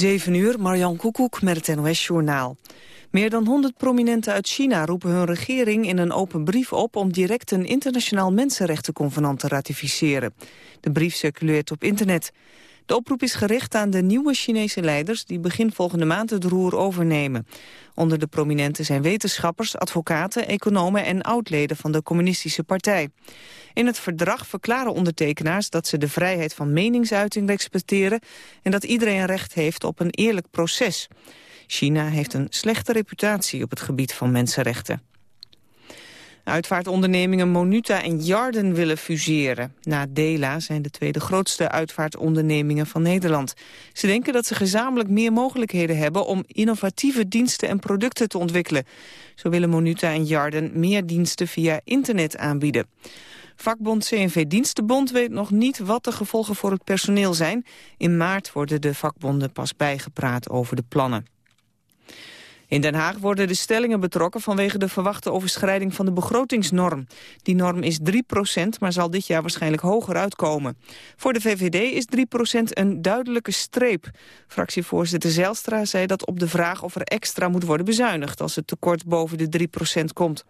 7 uur, Marjan Koekoek met het NOS-journaal. Meer dan 100 prominenten uit China roepen hun regering in een open brief op... om direct een internationaal mensenrechtenconvenant te ratificeren. De brief circuleert op internet. De oproep is gericht aan de nieuwe Chinese leiders... die begin volgende maand het roer overnemen. Onder de prominenten zijn wetenschappers, advocaten, economen... en oudleden van de communistische partij. In het verdrag verklaren ondertekenaars dat ze de vrijheid van meningsuiting respecteren... en dat iedereen recht heeft op een eerlijk proces. China heeft een slechte reputatie op het gebied van mensenrechten. Uitvaartondernemingen Monuta en Jarden willen fuseren. Na Dela zijn de twee de grootste uitvaartondernemingen van Nederland. Ze denken dat ze gezamenlijk meer mogelijkheden hebben... om innovatieve diensten en producten te ontwikkelen. Zo willen Monuta en Jarden meer diensten via internet aanbieden. Vakbond CNV Dienstenbond weet nog niet wat de gevolgen voor het personeel zijn. In maart worden de vakbonden pas bijgepraat over de plannen. In Den Haag worden de stellingen betrokken vanwege de verwachte overschrijding van de begrotingsnorm. Die norm is 3% maar zal dit jaar waarschijnlijk hoger uitkomen. Voor de VVD is 3% een duidelijke streep. Fractievoorzitter Zelstra zei dat op de vraag of er extra moet worden bezuinigd als het tekort boven de 3% komt.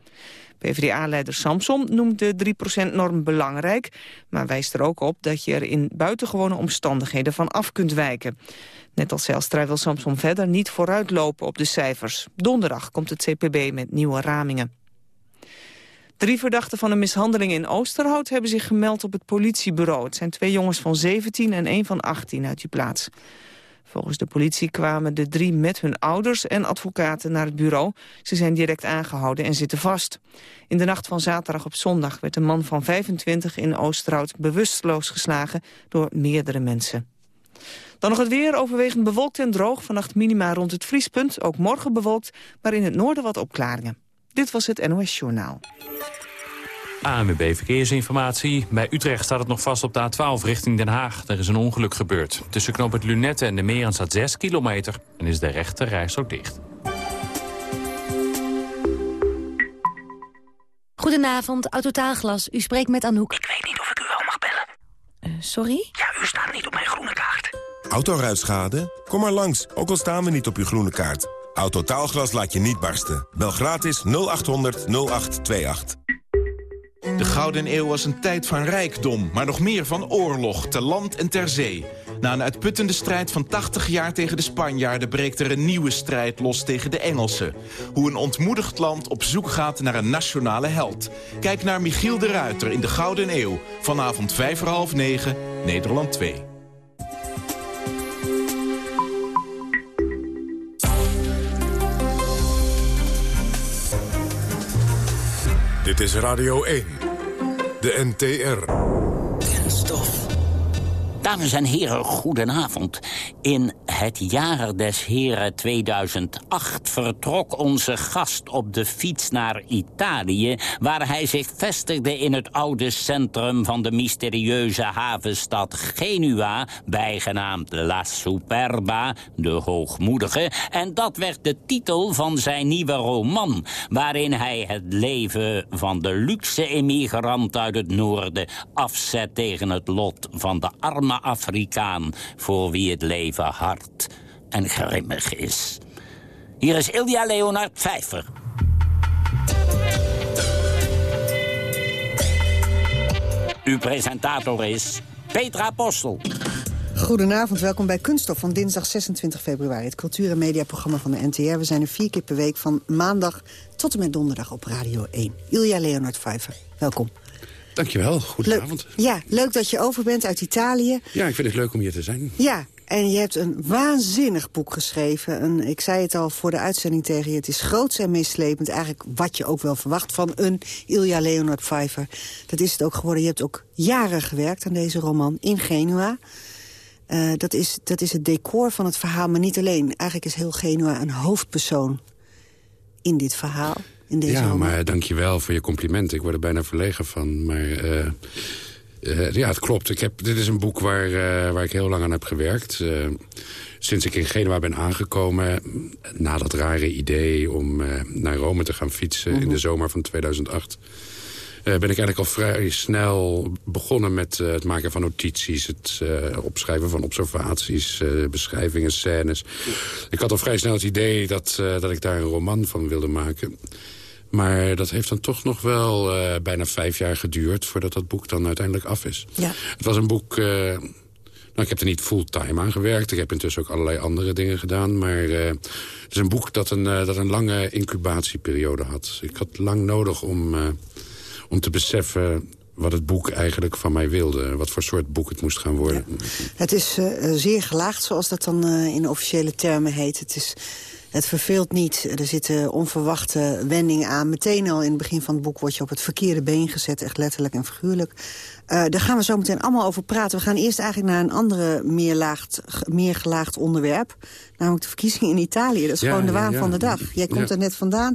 PvdA-leider Samson noemt de 3%-norm belangrijk... maar wijst er ook op dat je er in buitengewone omstandigheden van af kunt wijken. Net als Zijlstra wil Samson verder niet vooruitlopen op de cijfers. Donderdag komt het CPB met nieuwe ramingen. Drie verdachten van een mishandeling in Oosterhout hebben zich gemeld op het politiebureau. Het zijn twee jongens van 17 en één van 18 uit die plaats. Volgens de politie kwamen de drie met hun ouders en advocaten naar het bureau. Ze zijn direct aangehouden en zitten vast. In de nacht van zaterdag op zondag werd een man van 25 in Oosterhout bewusteloos geslagen door meerdere mensen. Dan nog het weer, overwegend bewolkt en droog. Vannacht minima rond het vriespunt, ook morgen bewolkt, maar in het noorden wat opklaringen. Dit was het NOS Journaal. ANWB Verkeersinformatie. Bij Utrecht staat het nog vast op de A12 richting Den Haag. Er is een ongeluk gebeurd. Tussen knoop het Lunette en de Meren staat 6 kilometer... en is de rechte reis ook dicht. Goedenavond, Autotaalglas. U spreekt met Anouk. Ik weet niet of ik u wel mag bellen. Uh, sorry? Ja, u staat niet op mijn groene kaart. Autoruitschade? Kom maar langs, ook al staan we niet op uw groene kaart. Autotaalglas laat je niet barsten. Bel gratis 0800 0828. De Gouden Eeuw was een tijd van rijkdom, maar nog meer van oorlog, te land en ter zee. Na een uitputtende strijd van 80 jaar tegen de Spanjaarden... breekt er een nieuwe strijd los tegen de Engelsen. Hoe een ontmoedigd land op zoek gaat naar een nationale held. Kijk naar Michiel de Ruiter in de Gouden Eeuw. Vanavond 5 voor half 9, Nederland 2. Dit is Radio 1. De NTR. Dames en heren, goedenavond. In het jaar des heren 2008 vertrok onze gast op de fiets naar Italië... waar hij zich vestigde in het oude centrum van de mysterieuze havenstad Genua... bijgenaamd La Superba, de Hoogmoedige. En dat werd de titel van zijn nieuwe roman... waarin hij het leven van de luxe emigrant uit het noorden... afzet tegen het lot van de arme Afrikaan... voor wie het leven hard en grimmig is. Hier is Ilja Leonard Pfeiffer. Uw presentator is Petra Postel. Goedenavond, welkom bij Kunststof van dinsdag 26 februari. Het cultuur- en mediaprogramma van de NTR. We zijn er vier keer per week van maandag tot en met donderdag op Radio 1. Ilja Leonard Pfeiffer, welkom. Dankjewel, goedenavond. ja, leuk dat je over bent uit Italië. Ja, ik vind het leuk om hier te zijn. Ja, en je hebt een waanzinnig boek geschreven. Ik zei het al voor de uitzending tegen je. Het is groots en meeslepend. Eigenlijk wat je ook wel verwacht van een Ilja Leonard Pfeiffer. Dat is het ook geworden. Je hebt ook jaren gewerkt aan deze roman in Genua. Uh, dat, is, dat is het decor van het verhaal, maar niet alleen. Eigenlijk is heel Genua een hoofdpersoon in dit verhaal in deze Ja, maar dankjewel voor je compliment. Ik word er bijna verlegen van. Maar uh, uh, ja, het klopt. Ik heb, dit is een boek waar, uh, waar ik heel lang aan heb gewerkt. sinds ik in Genua ben aangekomen... na dat rare idee om naar Rome te gaan fietsen... in de mhm. zomer van 2008... ben ik eigenlijk al vrij snel begonnen met het maken van notities... het opschrijven van observaties, beschrijvingen, scènes. Ik had al vrij snel het idee dat, dat ik daar een roman van wilde maken... Maar dat heeft dan toch nog wel bijna vijf jaar geduurd... voordat dat boek dan uiteindelijk af is. Ja. Het was een boek... Nou, ik heb er niet fulltime aan gewerkt. Ik heb intussen ook allerlei andere dingen gedaan. Maar uh, het is een boek dat een, dat een lange incubatieperiode had. Ik had lang nodig om, om te beseffen wat het boek eigenlijk van mij wilde. Wat voor soort boek het moest gaan worden. Ja. Het is zeer gelaagd, zoals dat dan in officiële termen heet. Het is het verveelt niet. Er zitten onverwachte wendingen aan. Meteen al in het begin van het boek word je op het verkeerde been gezet. Echt letterlijk en figuurlijk. Uh, daar gaan we zo meteen allemaal over praten. We gaan eerst eigenlijk naar een andere meer, laagd, meer gelaagd onderwerp. Namelijk de verkiezingen in Italië. Dat is gewoon de waan ja, van de dag. Jij komt er net vandaan.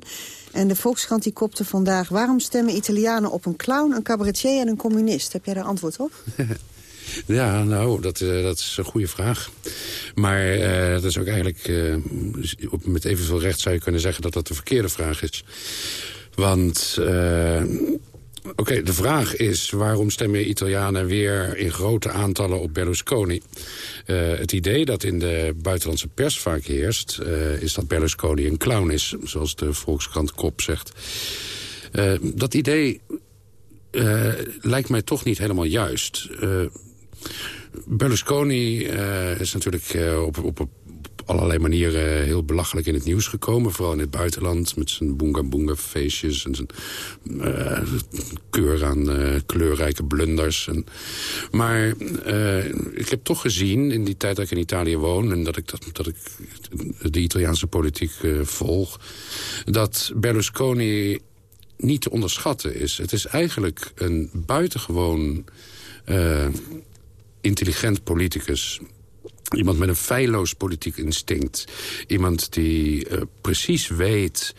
En de Volkskrant die kopte vandaag... waarom stemmen Italianen op een clown, een cabaretier en een communist? Heb jij daar antwoord op? Ja, nou, dat, uh, dat is een goede vraag. Maar uh, dat is ook eigenlijk... Op, met evenveel recht zou je kunnen zeggen dat dat de verkeerde vraag is. Want... Oké, de vraag is waarom stemmen Italianen weer in grote aantallen op Berlusconi? Het idee dat in de buitenlandse pers vaak heerst... Is dat Berlusconi een clown is, zoals de Volkskrant Kop zegt. Dat idee lijkt mij toch niet helemaal juist. Berlusconi is natuurlijk op, op, op allerlei manieren heel belachelijk in het nieuws gekomen. Vooral in het buitenland met zijn boonga-boonga feestjes... en zijn uh, keur aan kleurrijke blunders. En, maar ik heb toch gezien in die tijd dat ik in Italië woon... en dat ik, dat, dat ik de Italiaanse politiek volg... dat Berlusconi niet te onderschatten is. Het is eigenlijk een buitengewoon intelligent politicus Iemand met een feilloos politiek instinct. Iemand die uh, precies weet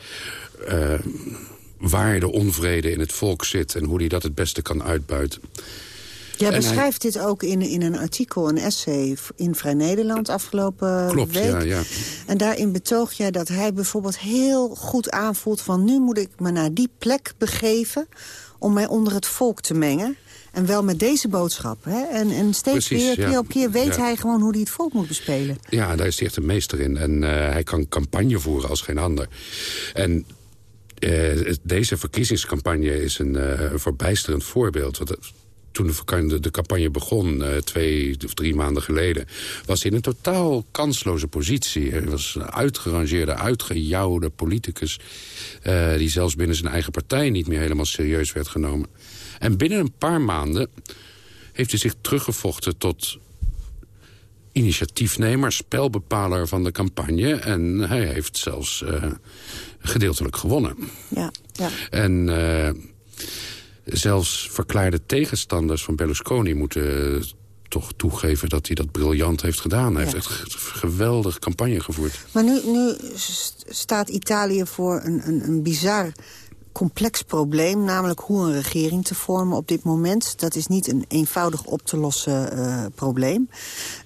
uh, waar de onvrede in het volk zit... en hoe hij dat het beste kan uitbuiten. Jij beschrijft hij... dit ook in, in een artikel, een essay in Vrij Nederland afgelopen Klopt, week. Ja, ja. En daarin betoog jij dat hij bijvoorbeeld heel goed aanvoelt... van nu moet ik me naar die plek begeven om mij onder het volk te mengen. En wel met deze boodschap. Hè? En, en steeds Precies, weer, keer ja. op keer, weet Ja. hij gewoon hoe hij het volk moet bespelen. Ja, daar is hij echt een meester in. En uh, hij kan campagne voeren als geen ander. En uh, deze verkiezingscampagne is een uh, verbijsterend voorbeeld. Want toen de, de, campagne begon, uh, twee of drie maanden geleden... was hij in een totaal kansloze positie. Hij was een uitgerangeerde, uitgejouwde politicus... Uh, die zelfs binnen zijn eigen partij niet meer helemaal serieus werd genomen. En binnen een paar maanden heeft hij zich teruggevochten tot initiatiefnemer, spelbepaler van de campagne. En hij heeft zelfs uh, gedeeltelijk gewonnen. Ja, ja. En uh, zelfs verklaarde tegenstanders van Berlusconi moeten toch toegeven dat hij dat briljant heeft gedaan. Hij Ja. heeft echt geweldig campagne gevoerd. Maar nu, nu st- staat Italië voor een, een, een bizar complex probleem... namelijk hoe een regering te vormen op dit moment. Dat is niet een eenvoudig op te lossen uh, probleem.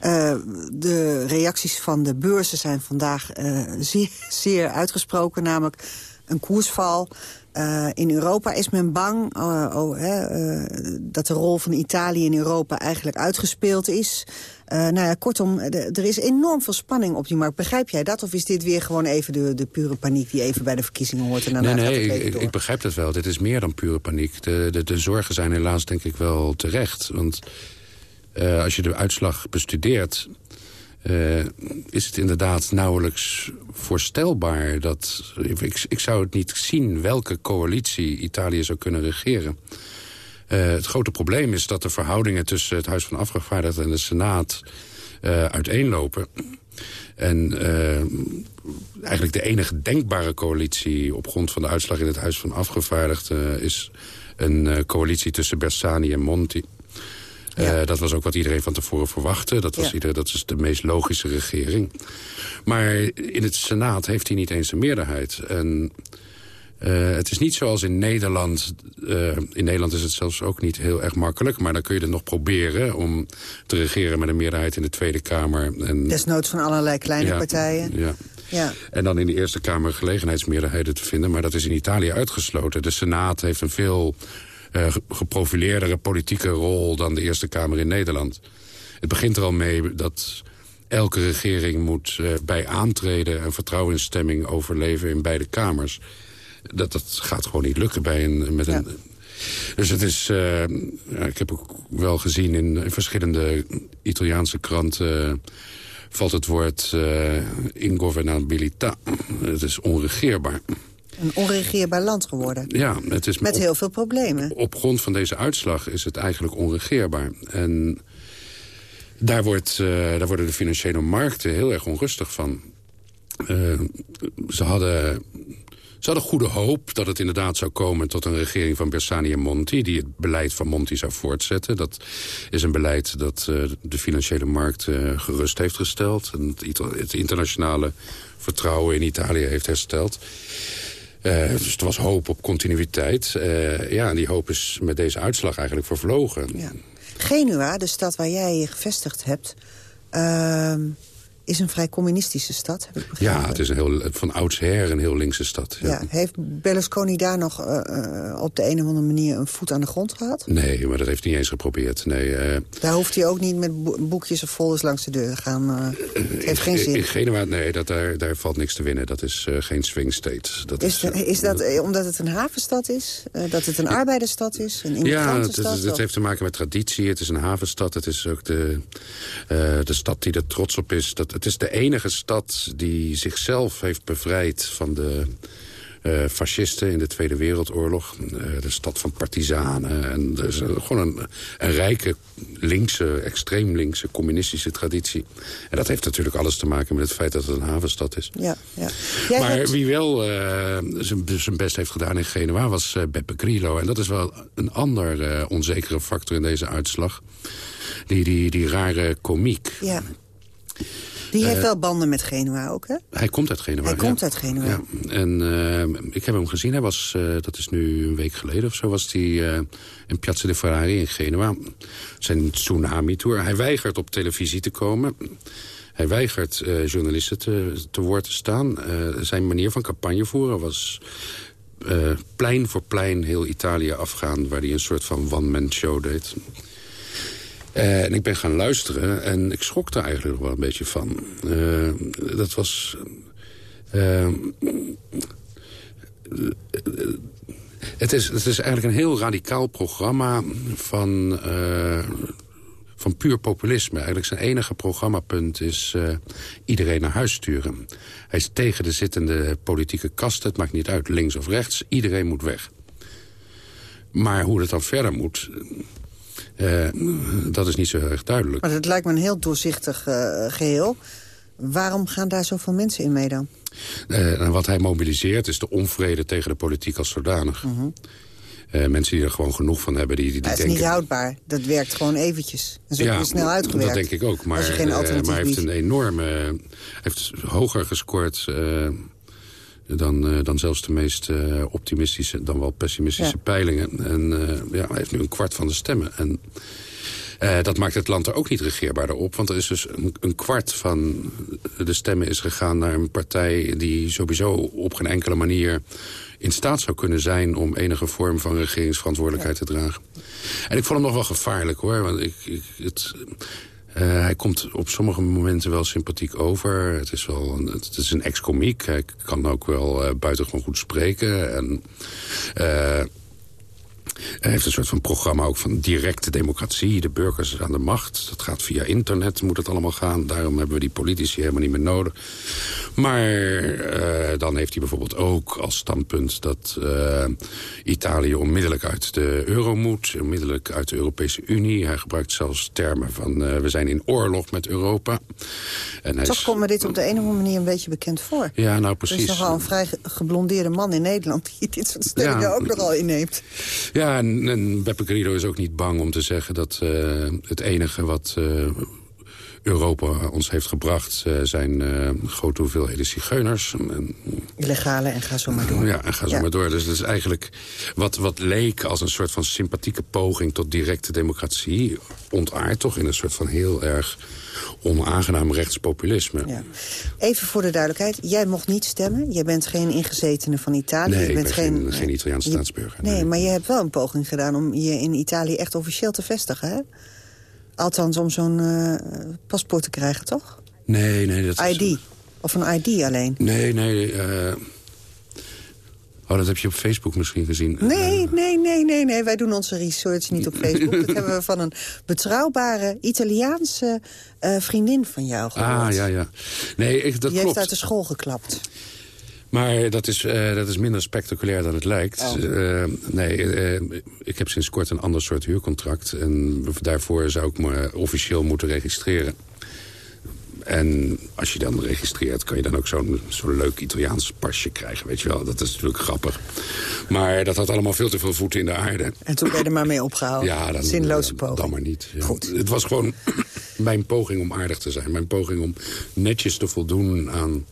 Uh, de reacties van de beurzen zijn vandaag uh, zeer, zeer uitgesproken... namelijk een koersval... Uh, in Europa is men bang uh, oh, hè, uh, dat de rol van Italië in Europa eigenlijk uitgespeeld is. nou ja, kortom, er is enorm veel spanning op die markt. Begrijp jij dat? Of is dit weer gewoon even de, de pure paniek die even bij de verkiezingen hoort? En daarna nee, gaat het nee, leven ik, door? ik begrijp dat wel. Dit is meer dan pure paniek. De, de, de zorgen zijn helaas denk ik wel terecht. Want als je de uitslag bestudeert... Uh, is het inderdaad nauwelijks voorstelbaar dat... Ik, ik zou het niet zien welke coalitie Italië zou kunnen regeren. Uh, het grote probleem is dat de verhoudingen tussen het Huis van Afgevaardigden en de Senaat uh, uiteenlopen. En eigenlijk de enige denkbare coalitie op grond van de uitslag in het Huis van Afgevaardigden... is een coalitie tussen Bersani en Monti. Ja. Uh, dat was ook wat iedereen van tevoren verwachtte. Dat, was Ja. iedereen, dat is de meest logische regering. Maar in het Senaat heeft hij niet eens een meerderheid. En uh, het is niet zoals in Nederland. Uh, in Nederland is het zelfs ook niet heel erg makkelijk. Maar dan kun je het nog proberen om te regeren met een meerderheid in de Tweede Kamer. En, Desnoods van allerlei kleine ja, partijen. Ja. Ja. En dan in de Eerste Kamer gelegenheidsmeerderheden te vinden. Maar dat is in Italië uitgesloten. De Senaat heeft een veel geprofileerdere politieke rol dan de Eerste Kamer in Nederland. Het begint er al mee dat elke regering moet uh, bij aantreden... en vertrouwensstemming overleven in beide kamers. Dat, dat gaat gewoon niet lukken bij een, met een... Dus het is, uh, ja, ik heb ook wel gezien in, in verschillende Italiaanse kranten... valt het woord uh, ingovernabilità. Het is onregeerbaar. Een onregeerbaar land geworden. Ja, het is met op, heel veel problemen. Op grond van deze uitslag is het eigenlijk onregeerbaar. En daar, wordt, uh, daar worden de financiële markten heel erg onrustig van. Uh, ze hadden ze hadden goede hoop dat het inderdaad zou komen tot een regering van Bersani en Monti... die het beleid van Monti zou voortzetten. Dat is een beleid dat uh, de financiële markt uh, gerust heeft gesteld... en het, het, internationale vertrouwen in Italië heeft hersteld. Uh, dus er was hoop op continuïteit. ja, en die hoop is met deze uitslag eigenlijk vervlogen. Ja. Genua, de stad waar jij je gevestigd hebt... Ehm, is een vrij communistische stad, heb ik begrepen. Ja, het is een heel, van oudsher een heel linkse stad. Ja. ja heeft Berlusconi daar nog uh, uh, op de een of andere manier een voet aan de grond gehad? Nee, maar dat heeft hij niet eens geprobeerd. Nee, uh, daar hoeft hij ook niet met boekjes of folders langs de deur te gaan. het heeft geen zin. In Genua, nee, dat, daar, daar valt niks te winnen. Dat is geen swing state. Dat is, is, is dat omdat het een havenstad is? dat het een arbeidersstad is? Een immigrantenstad? Ja, het, het, heeft te maken met traditie. Het is een havenstad. Het is ook de, de stad die er trots op is. Dat, het is de enige stad die zichzelf heeft bevrijd van de uh, fascisten in de Tweede Wereldoorlog. Uh, de stad van partizanen. En is gewoon een, een rijke linkse, extreem linkse communistische traditie. En dat heeft natuurlijk alles te maken met het feit dat het een havenstad is. Ja, ja. maar hebt... wie wel uh, zijn best heeft gedaan in Genua was Beppe Grillo. En dat is wel een ander onzekere factor in deze uitslag. Die, die, die rare komiek. Ja. Die heeft uh, wel banden met Genua ook, hè? Hij komt uit Genua, Hij ja. komt uit Genua. Ja. En uh, ik heb hem gezien. Hij was, uh, dat is nu een week geleden of zo, was hij in Piazza de Ferrari in Genua. Zijn tsunami-tour. Hij weigert op televisie te komen. Hij weigert journalisten te, te woord te staan. zijn manier van campagne voeren was... plein voor plein heel Italië afgaan... waar hij een soort van one-man show deed. Uh, en ik ben gaan luisteren en ik schrok er eigenlijk wel een beetje van. Uh, dat was... Uh, het, is, het is eigenlijk een heel radicaal programma van, van puur populisme. Eigenlijk zijn enige programmapunt is iedereen naar huis sturen. Hij is tegen de zittende politieke kasten. Het maakt niet uit, links of rechts. Iedereen moet weg. Maar hoe het dan verder moet... Uh, dat is niet zo erg duidelijk. Maar het lijkt me een heel doorzichtig uh, geheel. Waarom gaan daar zoveel mensen in mee dan? Uh, en wat hij mobiliseert is de onvrede tegen de politiek als zodanig. Uh -huh. Uh, mensen die er gewoon genoeg van hebben. Die, die, die dat is denken... niet houdbaar. Dat werkt gewoon eventjes. Dat is ja, snel uitgewerkt. dat denk ik ook. Maar, maar hij heeft een enorme... heeft hoger gescoord... Dan, dan zelfs de meest optimistische, dan wel pessimistische ja. peilingen. En ja, hij heeft nu een kwart van de stemmen. En uh, dat maakt het land er ook niet regeerbaarder op. Want er is dus een, een, kwart van de stemmen is gegaan naar een partij... die sowieso op geen enkele manier in staat zou kunnen zijn... om enige vorm van regeringsverantwoordelijkheid ja. te dragen. En ik vond hem nog wel gevaarlijk, hoor. Want ik, ik het, uh, hij komt op sommige momenten wel sympathiek over. Het is, wel een, het is een ex-komiek. Hij kan ook wel uh, buitengewoon goed spreken. En... Uh, hij heeft een soort van programma ook van directe democratie. De burgers aan de macht. Dat gaat via internet, moet het allemaal gaan. Daarom hebben we die politici helemaal niet meer nodig. Maar uh, dan heeft hij bijvoorbeeld ook als standpunt... dat uh, Italië onmiddellijk uit de euro moet. Onmiddellijk uit de Europese Unie. Hij gebruikt zelfs termen van... Uh, we zijn in oorlog met Europa. En hij Toch is... komt me dit op de een of andere manier een beetje bekend voor. Ja, nou precies. Er is nogal een vrij geblondeerde man in Nederland... die dit soort stellingen ja. ook nogal inneemt. Ja, en, en Beppe Grillo is ook niet bang om te zeggen dat uh, het enige wat... Uh, Europa ons heeft gebracht... Uh, zijn grote hoeveelheden zigeuners. Illegale en ga zo maar door. Ja, en ga zo ja. maar door. Dus dat is eigenlijk wat, wat leek als een soort van sympathieke poging... tot directe democratie, ontaard toch in een soort van heel erg onaangenaam rechtspopulisme. Ja. Even voor de duidelijkheid, jij mocht niet stemmen. Jij bent geen ingezetene van Italië. Nee, je bent ik ben geen, Italiaanse staatsburger. Nee, nee, maar je hebt wel een poging gedaan om je in Italië echt officieel te vestigen, hè? Althans, om zo'n uh, paspoort te krijgen, toch? Nee, nee. Dat ID? Is... Of een ID alleen? Nee, nee. Uh... Oh, dat heb je op Facebook misschien gezien. Nee, nee, nee, nee, nee. Wij doen onze research niet op Facebook. dat hebben we van een betrouwbare Italiaanse uh, vriendin van jou gehoord. Ah, ja, ja. Nee, ik, dat Die klopt. heeft uit de school geklapt. Maar dat is, uh, dat is minder spectaculair dan het lijkt. Oh. Uh, nee, uh, ik heb sinds kort een ander soort huurcontract. En daarvoor zou ik me officieel moeten registreren. En als je dan registreert, kan je dan ook zo'n zo'n leuk Italiaans pasje krijgen. Weet je wel, dat is natuurlijk grappig. Maar dat had allemaal veel te veel voeten in de aarde. En toen ben je er maar mee opgehouden? Ja, dan, Zinloze poging. Dan maar niet. Ja. Goed. Het was gewoon mijn poging om aardig te zijn. Mijn poging om netjes te voldoen aan...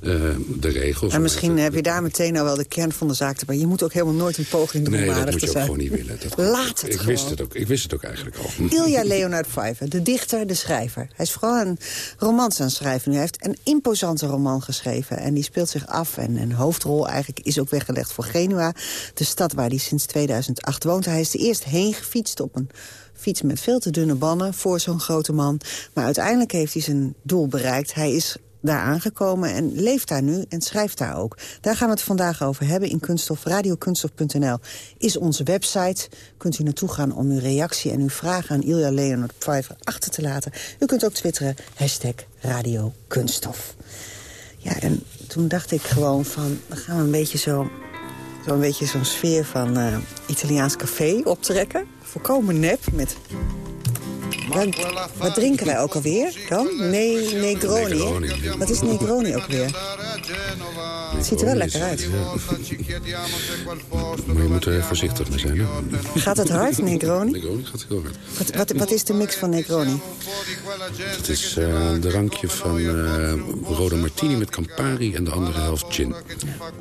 Uh, de regels. En misschien heb je daar meteen nou wel de kern van de zaak te bij. Je moet ook helemaal nooit een poging doen nee, om aardig te zijn. Nee, dat moet je ook gewoon niet willen. Dat Laat het ik gewoon. Wist het ook, ik wist het ook eigenlijk al. Ilja Leonard Pfeiffer, de dichter, de schrijver. Hij is vooral een romans aan het schrijven nu. Hij heeft een imposante roman geschreven. En die speelt zich af. En een hoofdrol eigenlijk is ook weggelegd voor Genua. De stad waar hij sinds 2008 woont. Hij is er eerst heen gefietst op een fiets met veel te dunne bannen voor zo'n grote man. Maar uiteindelijk heeft hij zijn doel bereikt. Hij is daar aangekomen en leeft daar nu en schrijft daar ook. Daar gaan we het vandaag over hebben in Kunststof. Radiokunststof.nl is onze website. Kunt u naartoe gaan om uw reactie en uw vragen aan Ilja Leonard Pfeiffer achter te laten. U kunt ook twitteren, hashtag Radio Kunststof. Ja, en toen dacht ik gewoon van, dan gaan we een beetje zo... Zo'n beetje zo'n sfeer van uh, Italiaans café optrekken. Volkomen nep, met wat, wat, drinken wij ook alweer dan? Nee, Negroni. Negroni. Wat is Negroni ook weer? Het ziet er wel lekker uit. Ja. Maar je moet er voorzichtig mee zijn. Hè? Gaat het hard, Negroni? Negroni gaat heel hard. Wat, wat, wat is de mix van Negroni? Het is uh, een drankje van uh, rode martini met Campari en de andere helft gin.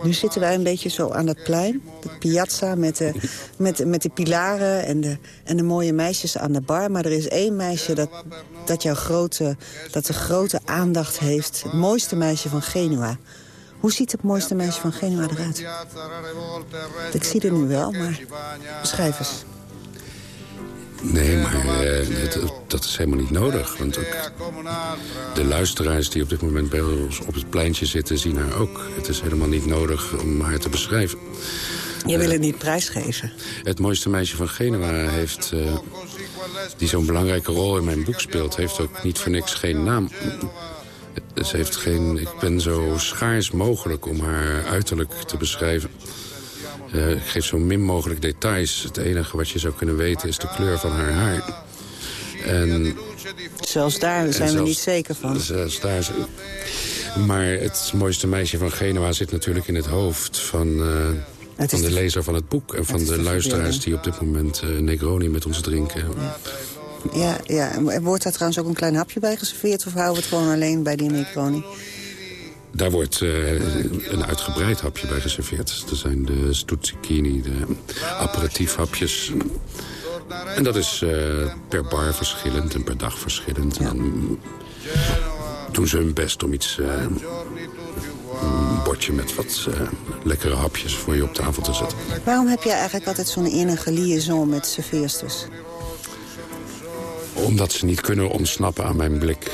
Nu zitten wij een beetje zo aan dat plein. De piazza met de, met, met de pilaren en de, en de mooie meisjes aan de bar. Maar er is één meisje dat, dat, jouw grote, dat de grote aandacht heeft. Het mooiste meisje van Genua. Hoe ziet het mooiste meisje van Genua eruit? Ik zie er nu wel, maar beschrijf eens. Nee, maar het, dat is helemaal niet nodig. Want ook de luisteraars die op dit moment bij ons op het pleintje zitten... zien haar ook. Het is helemaal niet nodig om haar te beschrijven. Je wil het niet prijsgeven. Het mooiste meisje van Genua heeft... Uh, die zo'n belangrijke rol in mijn boek speelt... heeft ook niet voor niks geen naam. Ze heeft geen... Ik ben zo schaars mogelijk om haar uiterlijk te beschrijven. Uh, ik geef zo min mogelijk details. Het enige wat je zou kunnen weten is de kleur van haar haar. En, zelfs daar zijn we niet zeker van. Zelfs daar... Maar het mooiste meisje van Genua zit natuurlijk in het hoofd van... Uh, van de lezer van het boek en van de luisteraars die op dit moment uh, Negroni met ons drinken. Ja, ja. En wordt daar trouwens ook een klein hapje bij geserveerd of houden we het gewoon alleen bij die Negroni? Daar wordt uh, een uitgebreid hapje bij geserveerd. Er zijn de stuzzichini, de aperitiefhapjes. En dat is uh, per bar verschillend en per dag verschillend. Ja. En dan doen ze hun best om iets... Uh, een bordje met wat uh, lekkere hapjes voor je op tafel te zetten. Waarom heb jij eigenlijk altijd zo'n innige liaison met serveersters? Omdat ze niet kunnen ontsnappen aan mijn blik.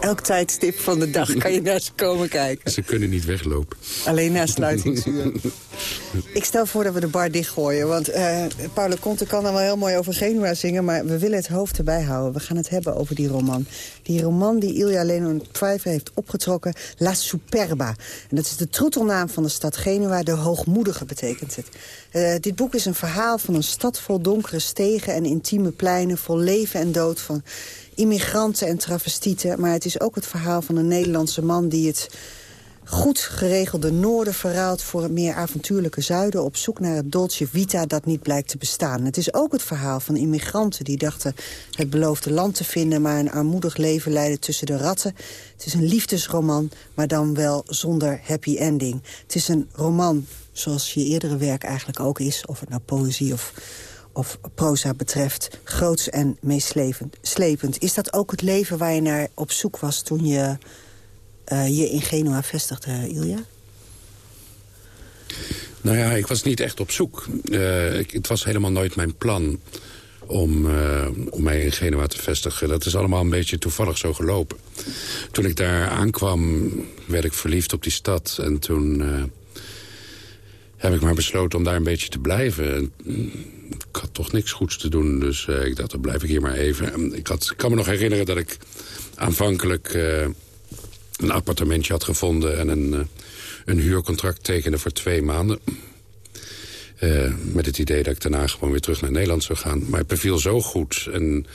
Elk tijdstip van de dag kan je naar ze komen kijken. Ze kunnen niet weglopen. Alleen na sluitingsuur. Ik stel voor dat we de bar dichtgooien. Want uh, Paolo Conte kan dan wel heel mooi over Genua zingen... maar we willen het hoofd erbij houden. We gaan het hebben over die roman. Die roman die Ilja Leonard Pfeiffer heeft opgetrokken... La Superba. En dat is de troetelnaam van de stad Genua. De hoogmoedige betekent het. Uh, dit boek is een verhaal van een stad vol donkere stegen... en intieme pleinen vol leven en dood van immigranten en travestieten. Maar het is ook het verhaal van een Nederlandse man die het goed geregelde noorden verruilt voor het meer avontuurlijke zuiden... op zoek naar het dolce vita dat niet blijkt te bestaan. Het is ook het verhaal van immigranten die dachten het beloofde land te vinden... maar een armoedig leven leiden tussen de ratten. Het is een liefdesroman, maar dan wel zonder happy ending. Het is een roman zoals je eerdere werk eigenlijk ook is... of het nou poëzie of, of proza betreft, groots en meeslepend. Is dat ook het leven waar je naar op zoek was toen je je in Genua vestigde, Ilja? Nou ja, ik was niet echt op zoek. Ik, het was helemaal nooit mijn plan om, om mij in Genua te vestigen. Dat is allemaal een beetje toevallig zo gelopen. Toen ik daar aankwam, werd ik verliefd op die stad. En toen heb ik maar besloten om daar een beetje te blijven. En, ik had toch niks goeds te doen, dus ik dacht, dan blijf ik hier maar even. Ik, had, ik kan me nog herinneren dat ik aanvankelijk een appartementje had gevonden... en een, uh, een huurcontract tekende voor twee maanden. Uh, met het idee dat ik daarna gewoon weer terug naar Nederland zou gaan. Maar het beviel zo goed. En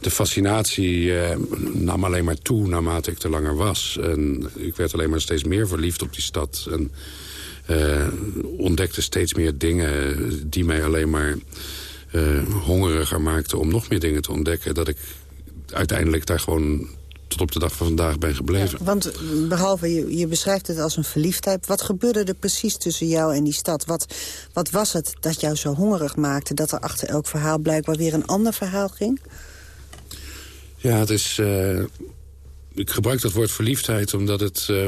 de fascinatie uh, nam alleen maar toe naarmate ik er langer was. En ik werd alleen maar steeds meer verliefd op die stad. En ontdekte steeds meer dingen die mij alleen maar hongeriger maakten... om nog meer dingen te ontdekken. Dat ik uiteindelijk daar gewoon tot op de dag van vandaag ben gebleven. want behalve, je, je beschrijft het als een verliefdheid. Wat gebeurde er precies tussen jou en die stad? Wat, wat was het dat jou zo hongerig maakte... dat er achter elk verhaal blijkbaar weer een ander verhaal ging? Ja, het is... Uh, ik gebruik dat woord verliefdheid omdat het... Uh,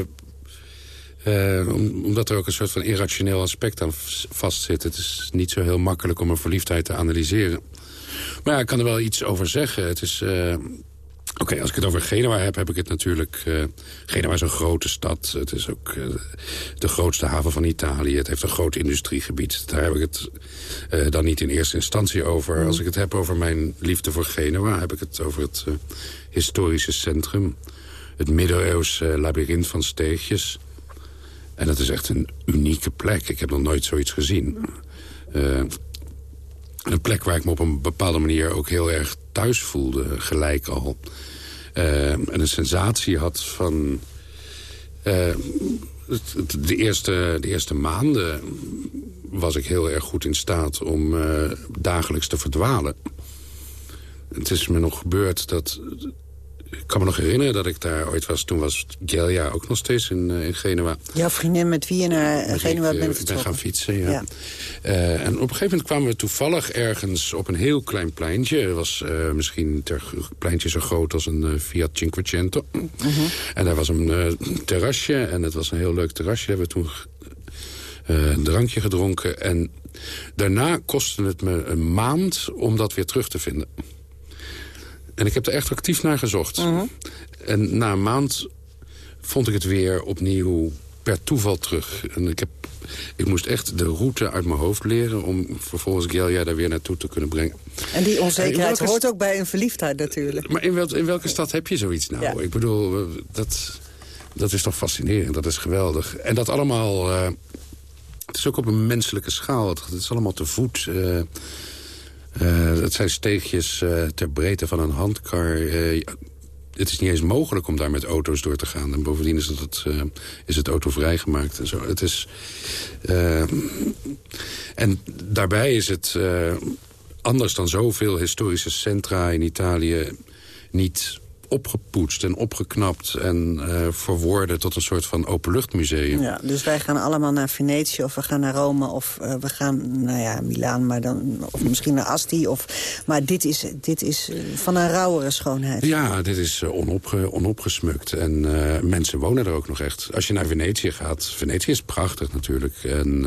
uh, omdat er ook een soort van irrationeel aspect aan vastzit. Het is niet zo heel makkelijk om een verliefdheid te analyseren. Maar ja, ik kan er wel iets over zeggen. Het is... Oké, als ik het over Genua heb, heb ik het natuurlijk... Uh, Genua is een grote stad. Het is ook uh, de grootste haven van Italië. Het heeft een groot industriegebied. Daar heb ik het uh, dan niet in eerste instantie over. Mm. Als ik het heb over mijn liefde voor Genua... heb ik het over het historische centrum. Het middeleeuwse labyrint van steegjes. En dat is echt een unieke plek. Ik heb nog nooit zoiets gezien. Een plek waar ik me op een bepaalde manier ook heel erg thuis voelde, gelijk al. Uh, en een sensatie had van... Uh, de, eerste, de eerste maanden was ik heel erg goed in staat om uh, dagelijks te verdwalen. Het is me nog gebeurd dat ik kan me nog herinneren dat ik daar ooit was. Toen was Gelja ook nog steeds in, uh, in Genua. Jouw vriendin met wie je naar Genua ik, bent Ik ben gaan fietsen, ja. ja. Uh, en op een gegeven moment kwamen we toevallig ergens op een heel klein pleintje. Het was uh, misschien ter, pleintje zo groot als een Fiat Cinquecento. -huh. En daar was een terrasje en het was een heel leuk terrasje. Daar hebben we toen een drankje gedronken. En daarna kostte het me een maand om dat weer terug te vinden. En ik heb er echt actief naar gezocht. Mhm. En na een maand vond ik het weer opnieuw per toeval terug. En ik, heb, ik moest echt de route uit mijn hoofd leren... om vervolgens Gelja daar weer naartoe te kunnen brengen. En die onzekerheid hoort ook bij een verliefdheid natuurlijk. Maar in, wel, in welke stad heb je zoiets nou? Ik bedoel, dat, dat is toch fascinerend, dat is geweldig. En dat allemaal... Uh, het is ook op een menselijke schaal. Het, is allemaal te voet... Uh, uh, het zijn steegjes uh, ter breedte van een handkar. Uh, het is niet eens mogelijk om daar met auto's door te gaan. En bovendien is het, is het autovrij gemaakt en zo. Het is, en daarbij is het anders dan zoveel historische centra in Italië... niet opgepoetst en opgeknapt en uh, verwoorden tot een soort van openluchtmuseum. Ja, dus wij gaan allemaal naar Venetië of we gaan naar Rome of uh, we gaan, nou ja, Milaan, maar dan, of misschien naar Asti. Of, maar dit is, dit is uh, van een rauwere schoonheid. Ja, dit is onopge, onopgesmukt en mensen wonen er ook nog echt. Als je naar Venetië gaat, Venetië is prachtig natuurlijk en...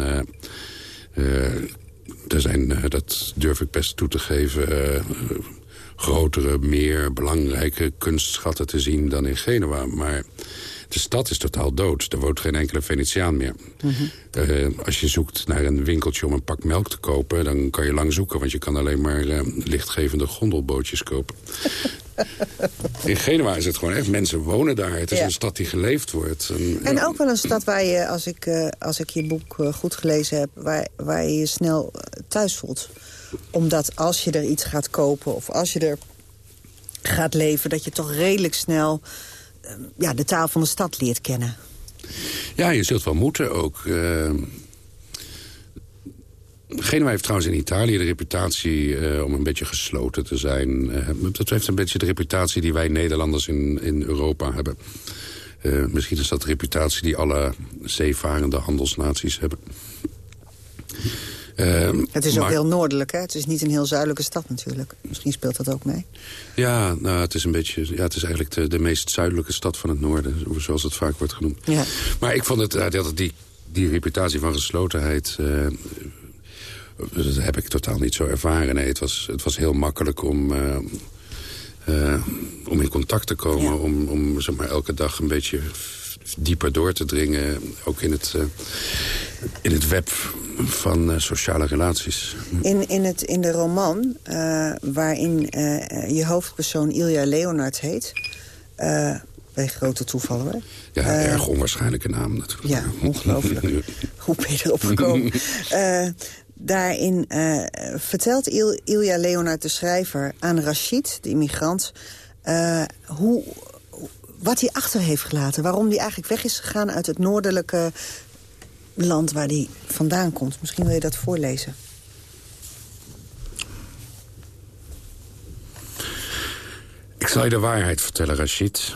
er zijn, dat durf ik best toe te geven grotere, meer belangrijke kunstschatten te zien dan in Genua. Maar de stad is totaal dood. Er woont geen enkele Venetiaan meer. uh, als je zoekt naar een winkeltje om een pak melk te kopen... dan kan je lang zoeken, want je kan alleen maar uh, lichtgevende gondelbootjes kopen. In Genua is het gewoon echt, mensen wonen daar. Het is een stad die geleefd wordt. En, en ook wel een stad waar je, als ik, uh, als ik je boek goed gelezen heb... waar, waar je je snel thuis voelt omdat als je er iets gaat kopen of als je er gaat leven... dat je toch redelijk snel ja, de taal van de stad leert kennen. Ja, je zult wel moeten ook. Uh, Genua heeft trouwens in Italië de reputatie uh, om een beetje gesloten te zijn. Dat heeft een beetje de reputatie die wij Nederlanders in, in Europa hebben. Uh, misschien is dat de reputatie die alle zeevarende handelsnaties hebben. Ehm, het is ook heel noordelijk, hè? Het is niet een heel zuidelijke stad natuurlijk. Misschien speelt dat ook mee. Ja, nou, het is een beetje. Ja, het is eigenlijk de, de meest zuidelijke stad van het noorden, zoals het vaak wordt genoemd. Ja. Maar ik vond het uh, dat die, die reputatie van geslotenheid. Uh, dat heb ik totaal niet zo ervaren. Nee, het was, het was heel makkelijk om. Uh, om in contact te komen, ja. om, om zeg maar, elke dag een beetje dieper door te dringen. Ook in het, uh, in het web van uh, sociale relaties. In, in, het, in de roman, uh, waarin je hoofdpersoon Ilja Leonard heet... bij grote toevallen hoor. Ja, erg onwaarschijnlijke naam natuurlijk. Ja, ongelooflijk. Hoe ben je erop gekomen? daarin vertelt Il, Ilja Leonard, de schrijver, aan Rashid, de immigrant... hoe, wat hij achter heeft gelaten. Waarom hij eigenlijk weg is gegaan uit het noordelijke land waar hij vandaan komt. Misschien wil je dat voorlezen. Ik zal je de waarheid vertellen, Rashid.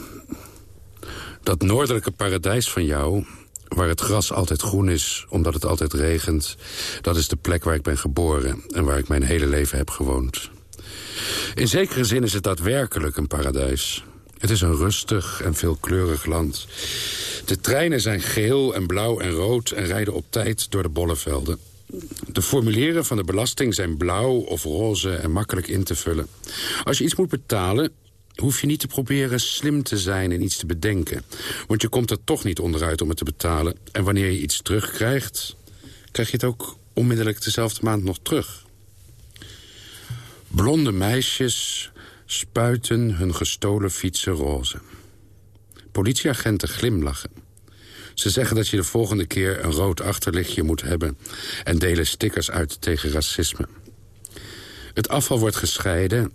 Dat noordelijke paradijs van jou, waar het gras altijd groen is... omdat het altijd regent, dat is de plek waar ik ben geboren... en waar ik mijn hele leven heb gewoond. In zekere zin is het daadwerkelijk een paradijs. Het is een rustig en veelkleurig land. De treinen zijn geel en blauw en rood en rijden op tijd door de bollevelden. De formulieren van de belasting zijn blauw of roze en makkelijk in te vullen. Als je iets moet betalen, hoef je niet te proberen slim te zijn en iets te bedenken. Want je komt er toch niet onderuit om het te betalen. En wanneer je iets terugkrijgt, krijg je het ook onmiddellijk dezelfde maand nog terug. Blonde meisjes spuiten hun gestolen fietsen roze. Politieagenten glimlachen. Ze zeggen dat je de volgende keer een rood achterlichtje moet hebben... en delen stickers uit tegen racisme. Het afval wordt gescheiden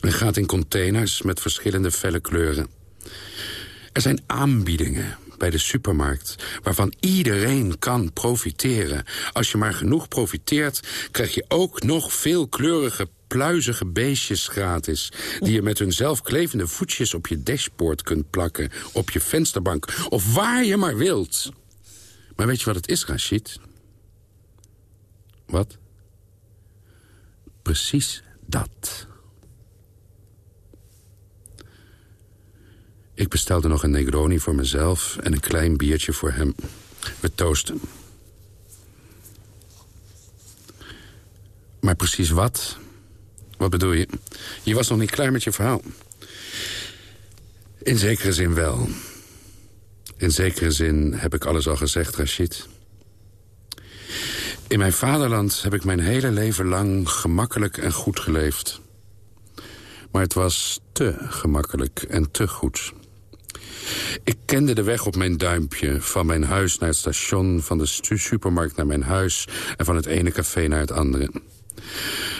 en gaat in containers met verschillende felle kleuren. Er zijn aanbiedingen bij de supermarkt... waarvan iedereen kan profiteren. Als je maar genoeg profiteert, krijg je ook nog veel kleurige pluizige beestjes gratis... die je met hun zelfklevende voetjes op je dashboard kunt plakken... op je vensterbank of waar je maar wilt. Maar weet je wat het is, Rashid? Wat? Precies dat. Ik bestelde nog een Negroni voor mezelf en een klein biertje voor hem. We toosten. Maar precies wat? Wat bedoel je? Je was nog niet klaar met je verhaal. In zekere zin wel. In zekere zin heb ik alles al gezegd, Rashid. In mijn vaderland heb ik mijn hele leven lang gemakkelijk en goed geleefd. Maar het was te gemakkelijk en te goed. Ik kende de weg op mijn duimpje, van mijn huis naar het station... van de supermarkt naar mijn huis en van het ene café naar het andere.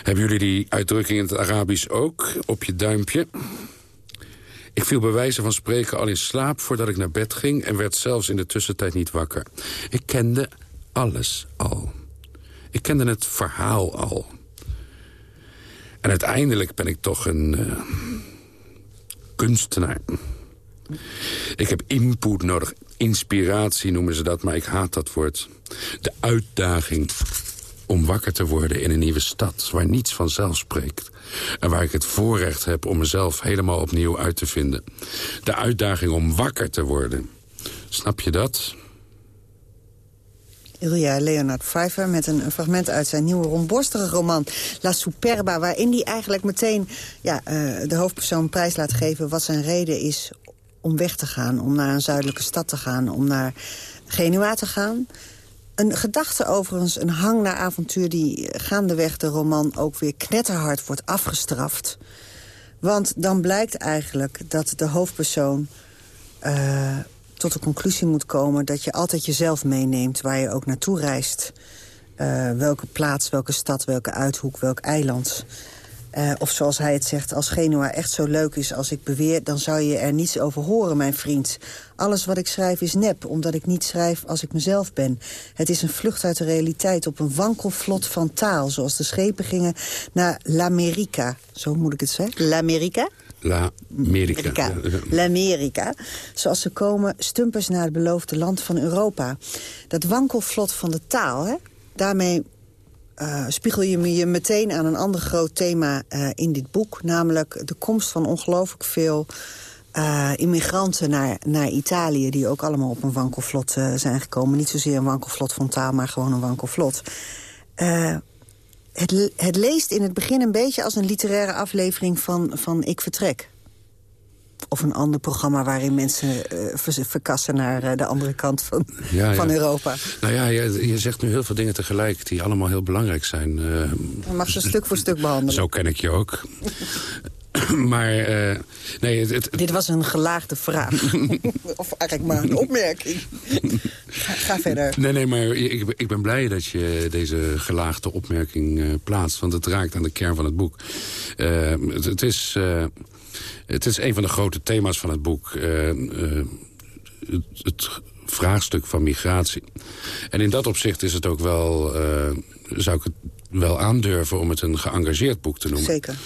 Hebben jullie die uitdrukking in het Arabisch ook, op je duimpje? Ik viel bij wijze van spreken al in slaap voordat ik naar bed ging... en werd zelfs in de tussentijd niet wakker. Ik kende alles al. Ik kende het verhaal al. En uiteindelijk ben ik toch een uh, kunstenaar. Ik heb input nodig. Inspiratie noemen ze dat, maar ik haat dat woord. De uitdaging om wakker te worden in een nieuwe stad... waar niets vanzelf spreekt. En waar ik het voorrecht heb om mezelf helemaal opnieuw uit te vinden. De uitdaging om wakker te worden. Snap je dat? Ilja Leonard Pfeiffer met een, fragment uit zijn nieuwe rondborstige roman La Superba... waarin hij eigenlijk meteen ja, uh, de hoofdpersoon prijs laat geven... wat zijn reden is om weg te gaan, om naar een zuidelijke stad te gaan... om naar Genua te gaan. Een gedachte overigens, een hang naar avontuur... die gaandeweg de roman ook weer knetterhard wordt afgestraft. Want dan blijkt eigenlijk dat de hoofdpersoon... Uh, tot de conclusie moet komen dat je altijd jezelf meeneemt... waar je ook naartoe reist. Uh, welke plaats, welke stad, welke uithoek, welk eiland. Uh, of zoals hij het zegt, als Genua echt zo leuk is als ik beweer... dan zou je er niets over horen, mijn vriend. Alles wat ik schrijf is nep, omdat ik niet schrijf als ik mezelf ben. Het is een vlucht uit de realiteit op een wankelvlot van taal... zoals de schepen gingen naar L'America. Zo moet ik het zeggen. L'America? L'America. L'America. Zoals ze komen, stumpers naar het beloofde land van Europa. Dat wankelvlot van de taal, hè? daarmee uh, spiegel je je meteen aan een ander groot thema uh, in dit boek. Namelijk de komst van ongelooflijk veel uh, immigranten naar, naar Italië... die ook allemaal op een wankelvlot zijn gekomen. Niet zozeer een wankelvlot van taal, maar gewoon een wankelvlot. het, het leest in het begin een beetje als een literaire aflevering van, van Ik Vertrek. Of een ander programma waarin mensen uh, verkassen naar uh, de andere kant van, ja, van ja. Europa. Nou ja, je, je, zegt nu heel veel dingen tegelijk die allemaal heel belangrijk zijn. Uh, Je mag ze stuk voor stuk behandelen. Zo ken ik je ook. maar nee, het, het, Dit was een gelaagde vraag. of eigenlijk maar een opmerking. ga, ga, verder. Nee, nee, maar ik, ik, ben blij dat je deze gelaagde opmerking plaatst. Want het raakt aan de kern van het boek. Het, het, is... Het is een van de grote thema's van het boek. Uh, uh, het, het, vraagstuk van migratie. En in dat opzicht is het ook wel... Uh, zou ik het wel aandurven om het een geëngageerd boek te noemen. Zeker.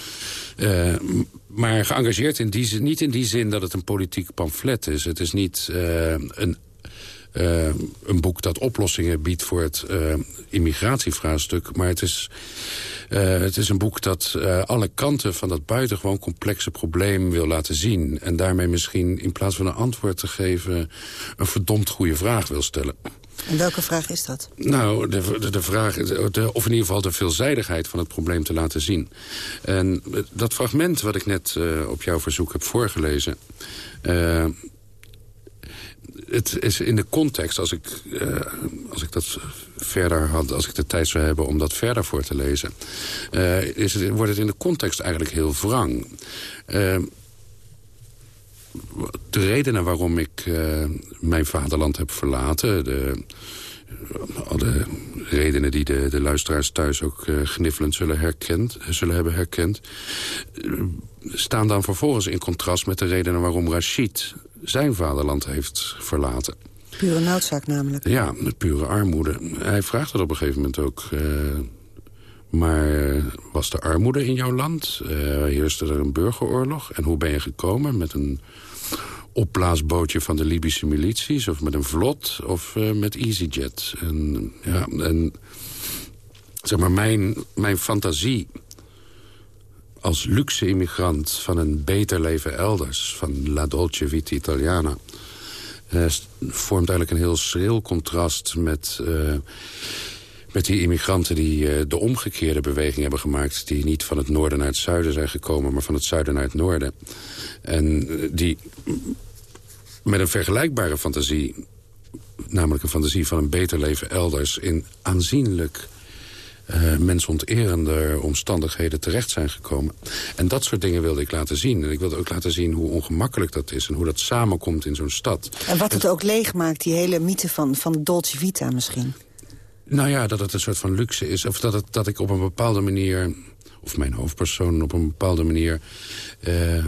maar geëngageerd in die zin, niet in die zin dat het een politiek pamflet is. Het is niet een uh, een boek dat oplossingen biedt voor het uh, immigratievraagstuk. Maar het is, uh, het is een boek dat alle kanten van dat buitengewoon complexe probleem wil laten zien. En daarmee misschien in plaats van een antwoord te geven... een verdomd goede vraag wil stellen. En welke vraag is dat? Nou, de, de, de vraag, de, of in ieder geval de veelzijdigheid van het probleem te laten zien. En dat fragment wat ik net uh, op jouw verzoek heb voorgelezen... Uh, het is in de context, als ik, uh, als ik dat verder had... als ik de tijd zou hebben om dat verder voor te lezen... Uh, is het, wordt het in de context eigenlijk heel wrang. Uh, de redenen waarom ik mijn vaderland heb verlaten... De, alle redenen die de, de luisteraars thuis ook uh, zullen, herkend, zullen hebben herkend... staan dan vervolgens in contrast met de redenen waarom Rashid zijn vaderland heeft verlaten. Pure noodzaak namelijk. Ja, pure armoede. Hij vraagt dat op een gegeven moment ook... Uh, maar was er armoede in jouw land? Uh, heerste er een burgeroorlog? En hoe ben je gekomen? Met een opblaasbootje van de Libische milities? Of met een vlot? Of uh, met EasyJet? En, ja, en zeg maar, mijn, mijn fantasie als luxe immigrant van een beter leven elders... van La Dolce Vita Italiana... Uh, vormt eigenlijk een heel schril contrast met, uh, met die immigranten... die uh, de omgekeerde beweging hebben gemaakt... die niet van het noorden naar het zuiden zijn gekomen... maar van het zuiden naar het noorden. En die met een vergelijkbare fantasie... namelijk een fantasie van een beter leven elders... in aanzienlijk uh, mensonterende omstandigheden terecht zijn gekomen. En dat soort dingen wilde ik laten zien. En ik wilde ook laten zien hoe ongemakkelijk dat is... en hoe dat samenkomt in zo'n stad. En wat het ook leegmaakt, die hele mythe van, van Dolce Vita misschien. Nou ja, dat het een soort van luxe is. Of dat, het, dat ik op een bepaalde manier... of mijn hoofdpersoon op een bepaalde manier... Uh,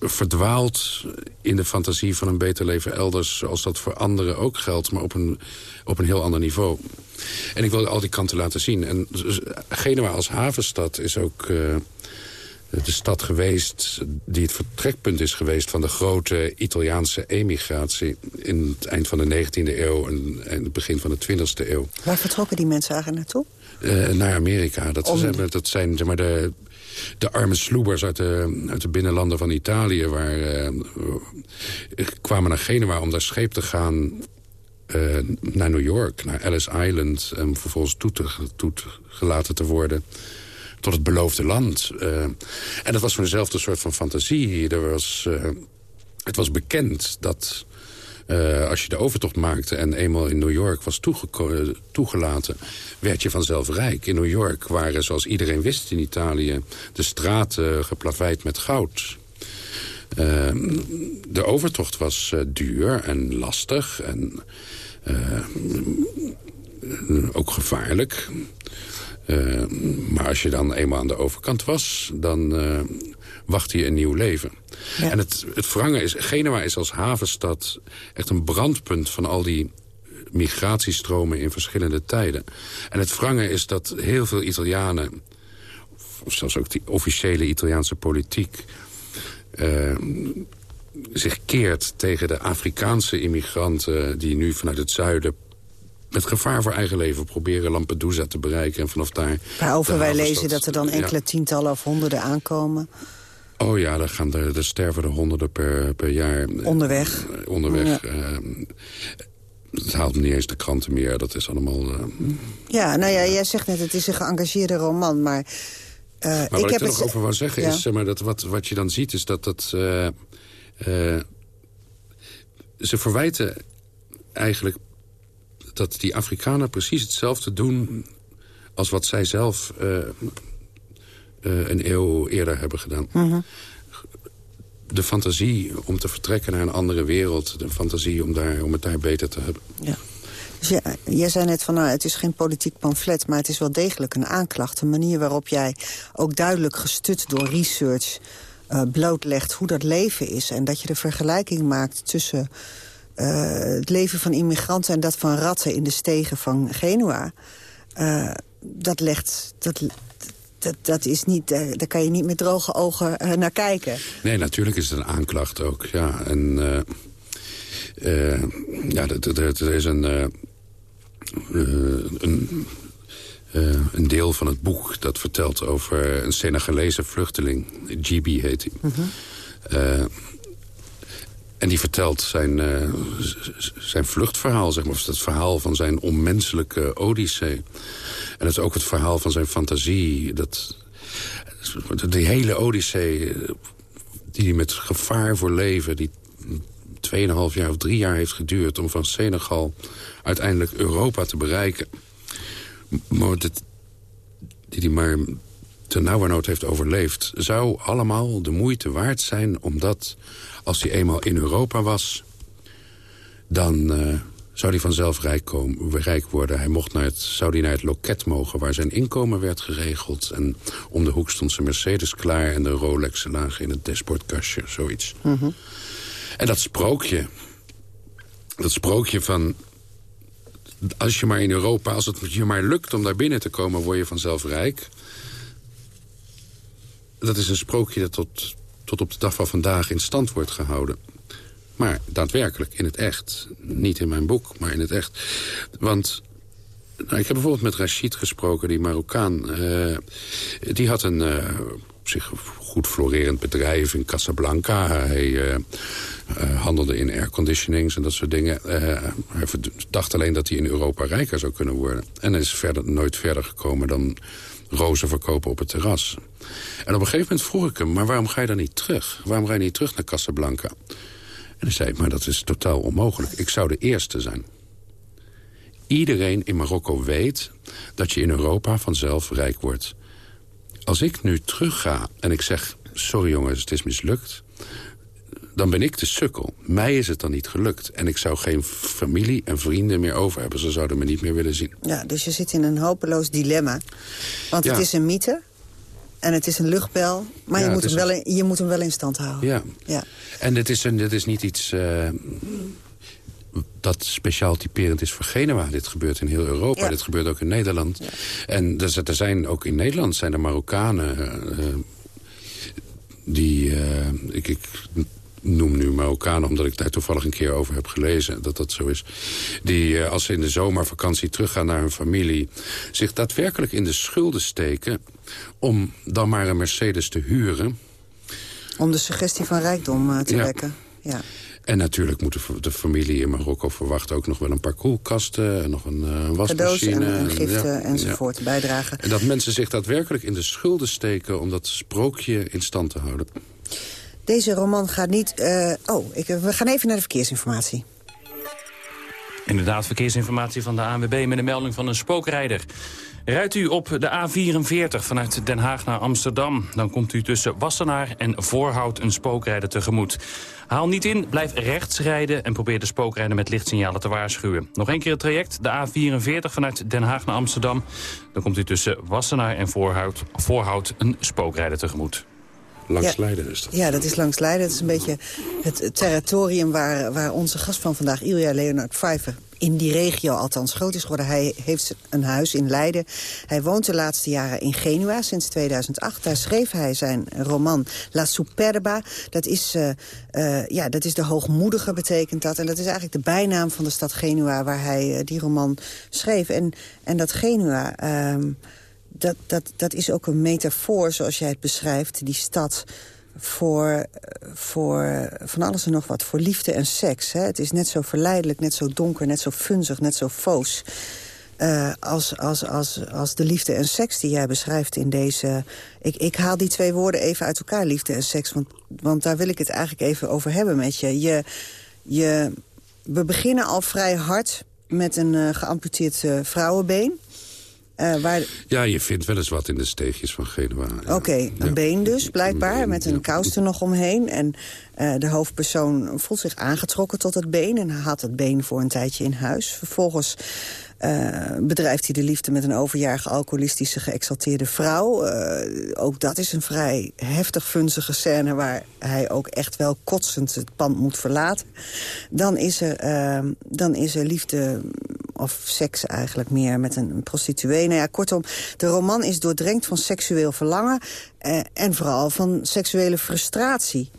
verdwaalt in de fantasie van een beter leven elders... zoals dat voor anderen ook geldt, maar op een, op een heel ander niveau. En ik wil al die kanten laten zien. En Genua als havenstad is ook uh, de stad geweest... die het vertrekpunt is geweest van de grote Italiaanse emigratie... in het eind van de 19e eeuw en, en het begin van de 20e eeuw. Waar vertrokken die mensen eigenlijk naartoe? Uh, naar Amerika. Dat, Om... zijn, dat zijn zeg maar, de, de arme sloebers uit de, uit de binnenlanden van Italië... Waar, uh, kwamen naar Genua om daar scheep te gaan uh, naar New York, naar Ellis Island... en vervolgens toegelaten te worden tot het beloofde land. Uh, en dat was van dezelfde soort van fantasie. Er was, uh, het was bekend dat als je de overtocht maakte... en eenmaal in New York was toegelaten, werd je vanzelf rijk. In New York waren, zoals iedereen wist in Italië... de straten geplaveid met goud... Uh, de overtocht was uh, duur en lastig en uh, ook gevaarlijk. Maar als je dan eenmaal aan de overkant was, dan wachtte je een nieuw leven. Ja. En het, het verhangen is, Genua is als havenstad echt een brandpunt van al die migratiestromen in verschillende tijden. En het wrange is dat heel veel Italianen, of zelfs ook die officiële Italiaanse politiek... Uh, zich keert tegen de Afrikaanse immigranten... die nu vanuit het zuiden met gevaar voor eigen leven proberen Lampedusa te bereiken. En vanaf daar... Waarover wij lezen dat er dan enkele tientallen of honderden aankomen. Oh ja, daar, gaan er, er sterven er honderden per, per jaar. Onderweg. Uh, onderweg. Ja. Uh, het haalt niet eens de kranten meer. Dat is allemaal... Uh... Ja, nou ja, jij zegt net, het is een geëngageerde roman, maar... Uh, maar wat ik, ik er nog over wil zeggen ja. is, zeg maar, dat wat, wat je dan ziet is dat... dat uh, uh, ze verwijten eigenlijk dat die Afrikanen precies hetzelfde doen... als wat zij zelf een eeuw eerder hebben gedaan. -hmm de fantasie om te vertrekken naar een andere wereld. De fantasie om, daar, om het daar beter te hebben. Ja. Dus ja, jij zei net van, nou, het is geen politiek pamflet... maar het is wel degelijk een aanklacht. Een manier waarop jij ook duidelijk gestut door research... Uh, blootlegt hoe dat leven is. En dat je de vergelijking maakt tussen uh, het leven van immigranten... en dat van ratten in de stegen van Genua. Uh, dat legt... Dat, dat, dat is niet, daar, kan je niet met droge ogen naar kijken. Nee, natuurlijk is het een aanklacht ook. Ja, en uh, uh, ja, er is een, een, een deel van het boek dat vertelt over een Senegalese vluchteling. GB heet hij. -hmm. En die vertelt zijn, zijn vluchtverhaal, zeg maar. Of het verhaal van zijn onmenselijke odyssee. En het is ook het verhaal van zijn fantasie. Dat, die hele odyssee, die hij met gevaar voor leven... die 2,5 jaar of drie jaar heeft geduurd... om van Senegal uiteindelijk Europa te bereiken. Maar dat, die hij maar ten nauwernood heeft overleefd... zou allemaal de moeite waard zijn omdat als hij eenmaal in Europa was... dan uh, zou hij vanzelf rijk, komen, rijk worden. Hij mocht naar het, zou hij naar het loket mogen waar zijn inkomen werd geregeld. En om de hoek stond zijn Mercedes klaar... en de Rolex lagen in het dashboardkastje, zoiets. Mm. En dat sprookje, dat sprookje van... als je maar in Europa, als het je maar lukt om daar binnen te komen... word je vanzelf rijk. Dat is een sprookje dat tot tot op de dag van vandaag in stand wordt gehouden. Maar daadwerkelijk, in het echt. Niet in mijn boek, maar in het echt. Want nou, ik heb bijvoorbeeld met Rachid gesproken, die Marokkaan. Uh, die had een uh, op zich goed florerend bedrijf in Casablanca. Hij uh, handelde in airconditionings en dat soort dingen. hij dacht alleen dat hij in Europa rijker zou kunnen worden. En is verder, nooit verder gekomen dan rozen verkopen op het terras. En op een gegeven moment vroeg ik hem, maar waarom ga je dan niet terug? Waarom ga je niet terug naar Casablanca? En hij zei, maar dat is totaal onmogelijk. Ik zou de eerste zijn. Iedereen in Marokko weet dat je in Europa vanzelf rijk wordt. Als ik nu terug ga en ik zeg... sorry jongens, het is mislukt dan ben ik de sukkel. Mij is het dan niet gelukt. En ik zou geen familie en vrienden meer over hebben. Ze zouden me niet meer willen zien. Ja, dus je zit in een hopeloos dilemma. Want ja. het is een mythe. En het is een luchtbel. Maar ja, je, moet hem wel in, je moet hem wel in stand houden. Ja. ja. En dit is, een, dit is niet iets... Uh, dat speciaal typerend is voor Genua. Dit gebeurt in heel Europa, ja. dit gebeurt ook in Nederland. Ja. En er, er zijn ook in Nederland zijn er Marokkanen... Uh, die, uh, ik, ik noem nu Marokkanen omdat ik daar toevallig een keer over heb gelezen... dat dat zo is. Die als ze in de zomervakantie teruggaan naar hun familie... zich daadwerkelijk in de schulden steken... om dan maar een Mercedes te huren. Om de suggestie van rijkdom te ja. wekken. Ja. En natuurlijk moet de familie in Marokko verwachten ook nog wel een paar koelkasten... en nog een uh, wasmachine. en, en giften ja, enzovoort ja. bijdragen. En dat mensen zich daadwerkelijk in de schulden steken... om dat sprookje in stand te houden. Deze roman gaat niet... Uh, oh, ik, we gaan even naar de verkeersinformatie. Inderdaad, verkeersinformatie van de ANWB met een melding van een spookrijder. Rijdt u op de A44 vanuit Den Haag naar Amsterdam... dan komt u tussen Wassenaar en Voorhout een spookrijder tegemoet. Haal niet in, blijf rechts rijden en probeer de spookrijder met lichtsignalen te waarschuwen. Nog een keer het traject, de A44 vanuit Den Haag naar Amsterdam. Dan komt u tussen Wassenaar en Voorhout, Voorhout een spookrijder tegemoet. Langs Ja. Leiden is dat. Ja, dat is langs Leiden. Dat is een beetje het, het territorium waar, waar onze gast van vandaag, Ilja Leonard Pfeiffer, in die regio althans groot is geworden. Hij heeft een huis in Leiden. Hij woont de laatste jaren in Genua sinds 2008. Daar schreef hij zijn roman La Superba. Dat is, eh, eh, ja, dat is de hoogmoedige, betekent dat. En dat is eigenlijk de bijnaam van de stad Genua waar hij eh, die roman schreef. En, en dat Genua... ehm, dat, dat, dat is ook een metafoor, zoals jij het beschrijft, die stad... voor, voor van alles en nog wat, voor liefde en seks. Hè. Het is net zo verleidelijk, net zo donker, net zo funzig, net zo foos... eh, als, als, als, als de liefde en seks die jij beschrijft in deze... Ik, ik haal die twee woorden even uit elkaar, liefde en seks... want, want daar wil ik het eigenlijk even over hebben met je. je, je we beginnen al vrij hard met een eh, geamputeerd eh, vrouwenbeen... Eh, waar, Ja, je vindt wel eens wat in de steegjes van Genua. ja. Oké, een Ja. been dus, blijkbaar, Een met een ja. kous er nog omheen. En eh, de hoofdpersoon voelt zich aangetrokken tot het been... en haalt het been voor een tijdje in huis. Vervolgens eh, bedrijft hij de liefde met een overjarige alcoholistische geëxalteerde vrouw. Eh, ook dat is een vrij heftig funzige scène... waar hij ook echt wel kotsend het pand moet verlaten. Dan is er, eh, dan is er liefde of seks eigenlijk meer met een prostituee. Nou ja, kortom, de roman is doordrenkt van seksueel verlangen... Eh, en vooral van seksuele frustratie.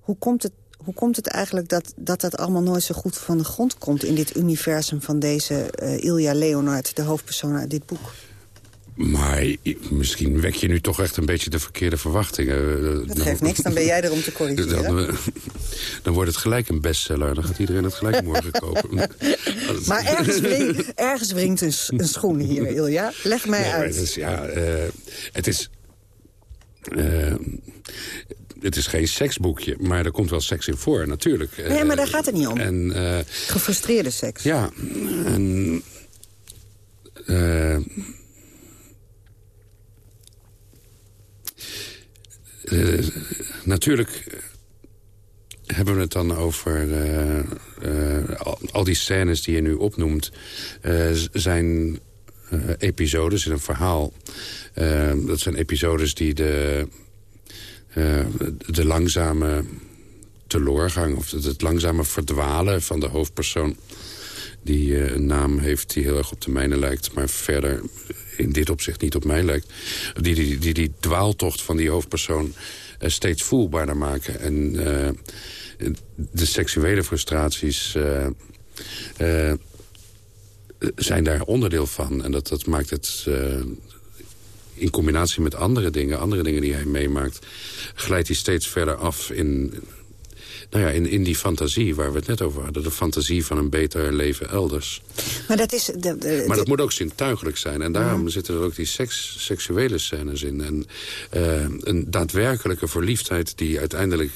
Hoe komt het, hoe komt het eigenlijk dat, dat dat allemaal nooit zo goed van de grond komt... in dit universum van deze eh, Ilja Leonard, de hoofdpersoon uit dit boek? Maar misschien wek je nu toch echt een beetje de verkeerde verwachtingen. Dat Dan- geeft niks, dan ben jij er om te corrigeren. Dan, eh, dan wordt het gelijk een bestseller. Dan gaat iedereen het gelijk morgen kopen. Maar ergens, wring- ergens wringt een, schoen hier, Ilja. Leg mij Nee, uit. het is, ja, eh, het is... eh, het is geen seksboekje, maar er komt wel seks in voor, natuurlijk. Nee, maar daar gaat het niet om. En, eh, Gefrustreerde seks. ja, en... eh, eh, natuurlijk hebben we het dan over al, al die scènes die je nu opnoemt... zijn episodes in een verhaal. Dat zijn episodes die de, de langzame teloorgang... of het, langzame verdwalen van de hoofdpersoon... die eh, een naam heeft die heel erg op de mijne lijkt... maar verder in dit opzicht niet op mij lijkt. Die die, die, die dwaaltocht van die hoofdpersoon eh, steeds voelbaarder maken. En eh, de seksuele frustraties... eh, eh, zijn daar onderdeel van. En dat, dat maakt het eh, in combinatie met andere dingen... andere dingen die hij meemaakt... glijdt hij steeds verder af in, nou ja, in, in die fantasie waar we het net over hadden. De fantasie van een beter leven elders. Maar dat is... De, de- Maar dat moet ook zintuigelijk zijn. En daarom zitten er ook die seks, seksuele scènes in. En eh, een daadwerkelijke verliefdheid die uiteindelijk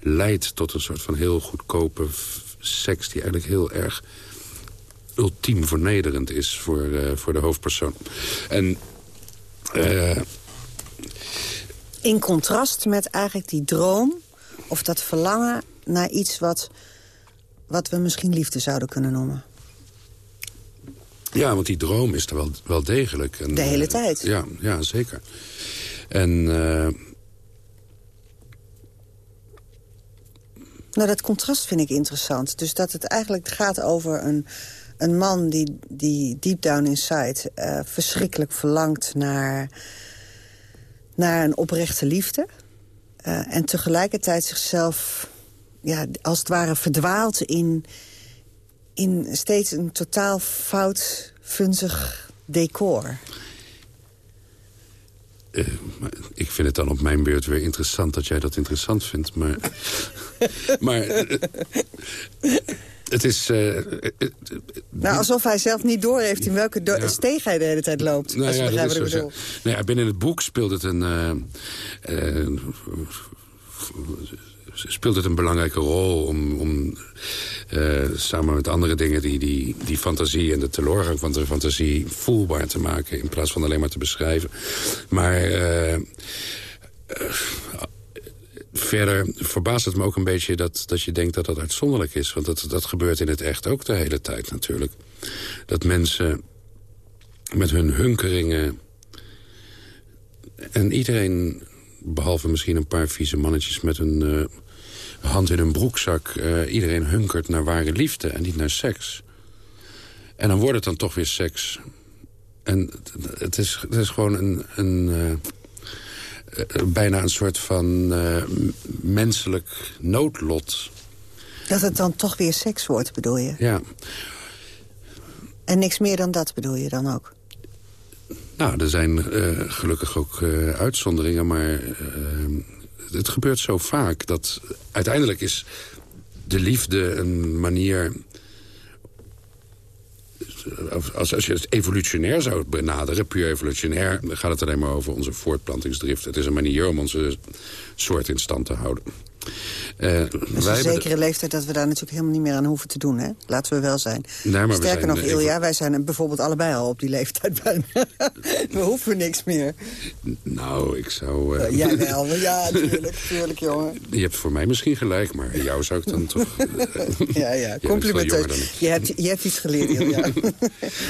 leidt... tot een soort van heel goedkope seks... die eigenlijk heel erg ultiem vernederend is voor, eh, voor de hoofdpersoon. En... eh, in contrast met eigenlijk die droom... of dat verlangen naar iets wat, wat we misschien liefde zouden kunnen noemen. Ja, want die droom is er wel, wel degelijk. En, De hele eh, tijd. Ja, ja zeker. En eh, Nou, dat contrast vind ik interessant. Dus dat het eigenlijk gaat over een, een man die, die deep down inside... eh, verschrikkelijk verlangt naar, naar een oprechte liefde. Eh, en tegelijkertijd zichzelf ja, als het ware verdwaalt in, in steeds een totaal fout, funzig decor. eh, ik vind het dan op mijn beurt weer interessant dat jij dat interessant vindt. Maar, maar het is... eh, eh, eh, Nou, alsof hij zelf niet doorheeft in welke Ja. steeg hij de hele tijd loopt. Nou als ja, dat is zo. Nou ja, binnen het boek speelt het een... speelt het een belangrijke rol om, om uh, samen met andere dingen die, die, die fantasie en de teloorgang van de fantasie voelbaar te maken in plaats van alleen maar te beschrijven. Maar verder verbaast het me ook een beetje dat, dat je denkt dat dat uitzonderlijk is. Want dat, dat gebeurt in het echt ook de hele tijd natuurlijk. Dat mensen met hun hunkeringen... en iedereen, behalve misschien een paar vieze mannetjes... met een uh, hand in hun broekzak... Uh, iedereen hunkert naar ware liefde en niet naar seks. En dan wordt het dan toch weer seks. En het is, het is gewoon een... een uh, bijna een soort van menselijk noodlot. Dat het dan toch weer seks wordt, bedoel je? Ja. En niks meer dan dat bedoel je dan ook? Nou, er zijn uh, gelukkig ook uh, uitzonderingen, maar uh, het gebeurt zo vaak dat uiteindelijk is de liefde een manier... Als, als je het evolutionair zou benaderen, puur evolutionair... dan gaat het alleen maar over onze voortplantingsdrift. Het is een manier om onze soort in stand te houden. Uh, dat is een zekere leeftijd dat we daar natuurlijk helemaal niet meer aan hoeven te doen. Hè? Laten we wel zijn. Nee, Sterker zijn, nog, Ilja, wij zijn bijvoorbeeld allebei al op die leeftijd bijna. we hoeven niks meer. Nou, ik zou... Uh... Uh, jij wel, ja, natuurlijk, tuurlijk, jongen. Je hebt voor mij misschien gelijk, maar jou zou ik dan toch... ja, ja, complimenteus. Je hebt, je hebt iets geleerd, Ilja.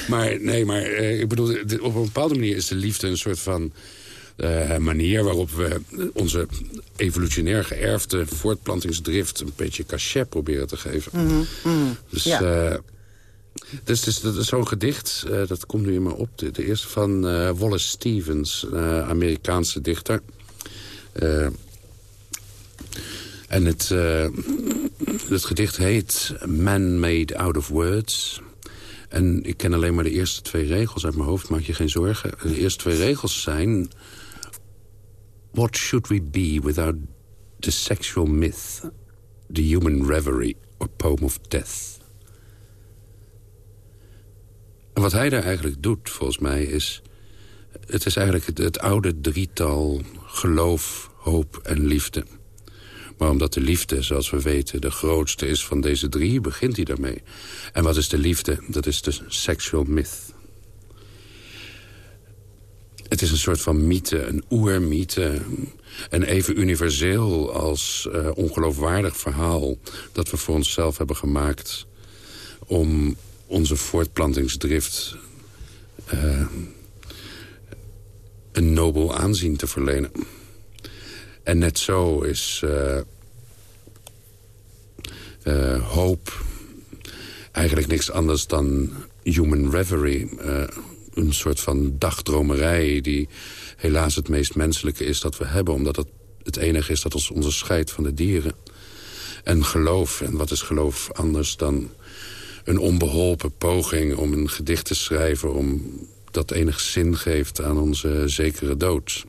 maar nee, maar ik bedoel, op een bepaalde manier is de liefde een soort van uh, manier waarop we onze evolutionair geërfde voortplantingsdrift... een beetje cachet proberen te geven. Mm -hmm. Dus... Ja. Uh, dus, dus dat is zo'n gedicht, uh, dat komt nu in me op. De, de eerste van Wallace Stevens, Amerikaanse dichter. en het, het gedicht heet Man Made Out of Words. En ik ken alleen maar de eerste twee regels uit mijn hoofd, maak je geen zorgen. De eerste twee regels zijn... What should we be without the sexual myth, the human reverie or poem of death? Wat hij daar eigenlijk doet, volgens mij, is... Het is eigenlijk het, het oude drietal geloof, hoop en liefde. Maar omdat de liefde, zoals we weten, de grootste is van deze drie... begint hij daarmee. En wat is de liefde? Dat is de sexual myth. Het is een soort van mythe, een oermythe. En even universeel als uh, ongeloofwaardig verhaal... dat we voor onszelf hebben gemaakt... om onze voortplantingsdrift... Uh, een nobel aanzien te verlenen. En net zo is uh, hoop eigenlijk niks anders dan human reverie een soort van dagdromerij... die helaas het meest menselijke is dat we hebben... omdat het het enige is dat ons onderscheidt van de dieren. En geloof, en wat is geloof anders dan een onbeholpen poging... om een gedicht te schrijven om dat enig zin geeft aan onze zekere dood.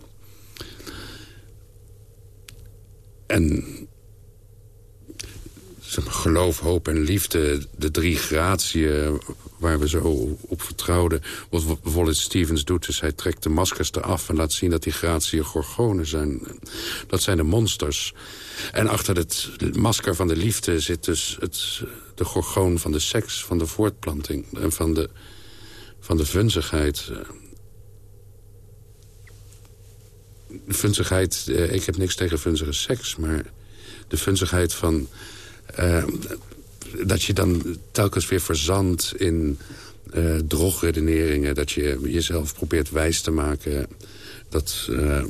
En geloof, hoop en liefde, de drie gratieën waar we zo op vertrouwden. Wat Wallace Stevens doet, is hij trekt de maskers eraf... en laat zien dat die gratieën gorgonen zijn. Dat zijn de monsters. En achter het masker van de liefde zit dus het, de gorgoon van de seks... van de voortplanting en van de, van de vunzigheid... Vunzigheid, eh, ik heb niks tegen vunzige seks... maar de vunzigheid van uh, dat je dan telkens weer verzandt in uh, drogredeneringen. Dat je jezelf probeert wijs te maken. Dat, uh,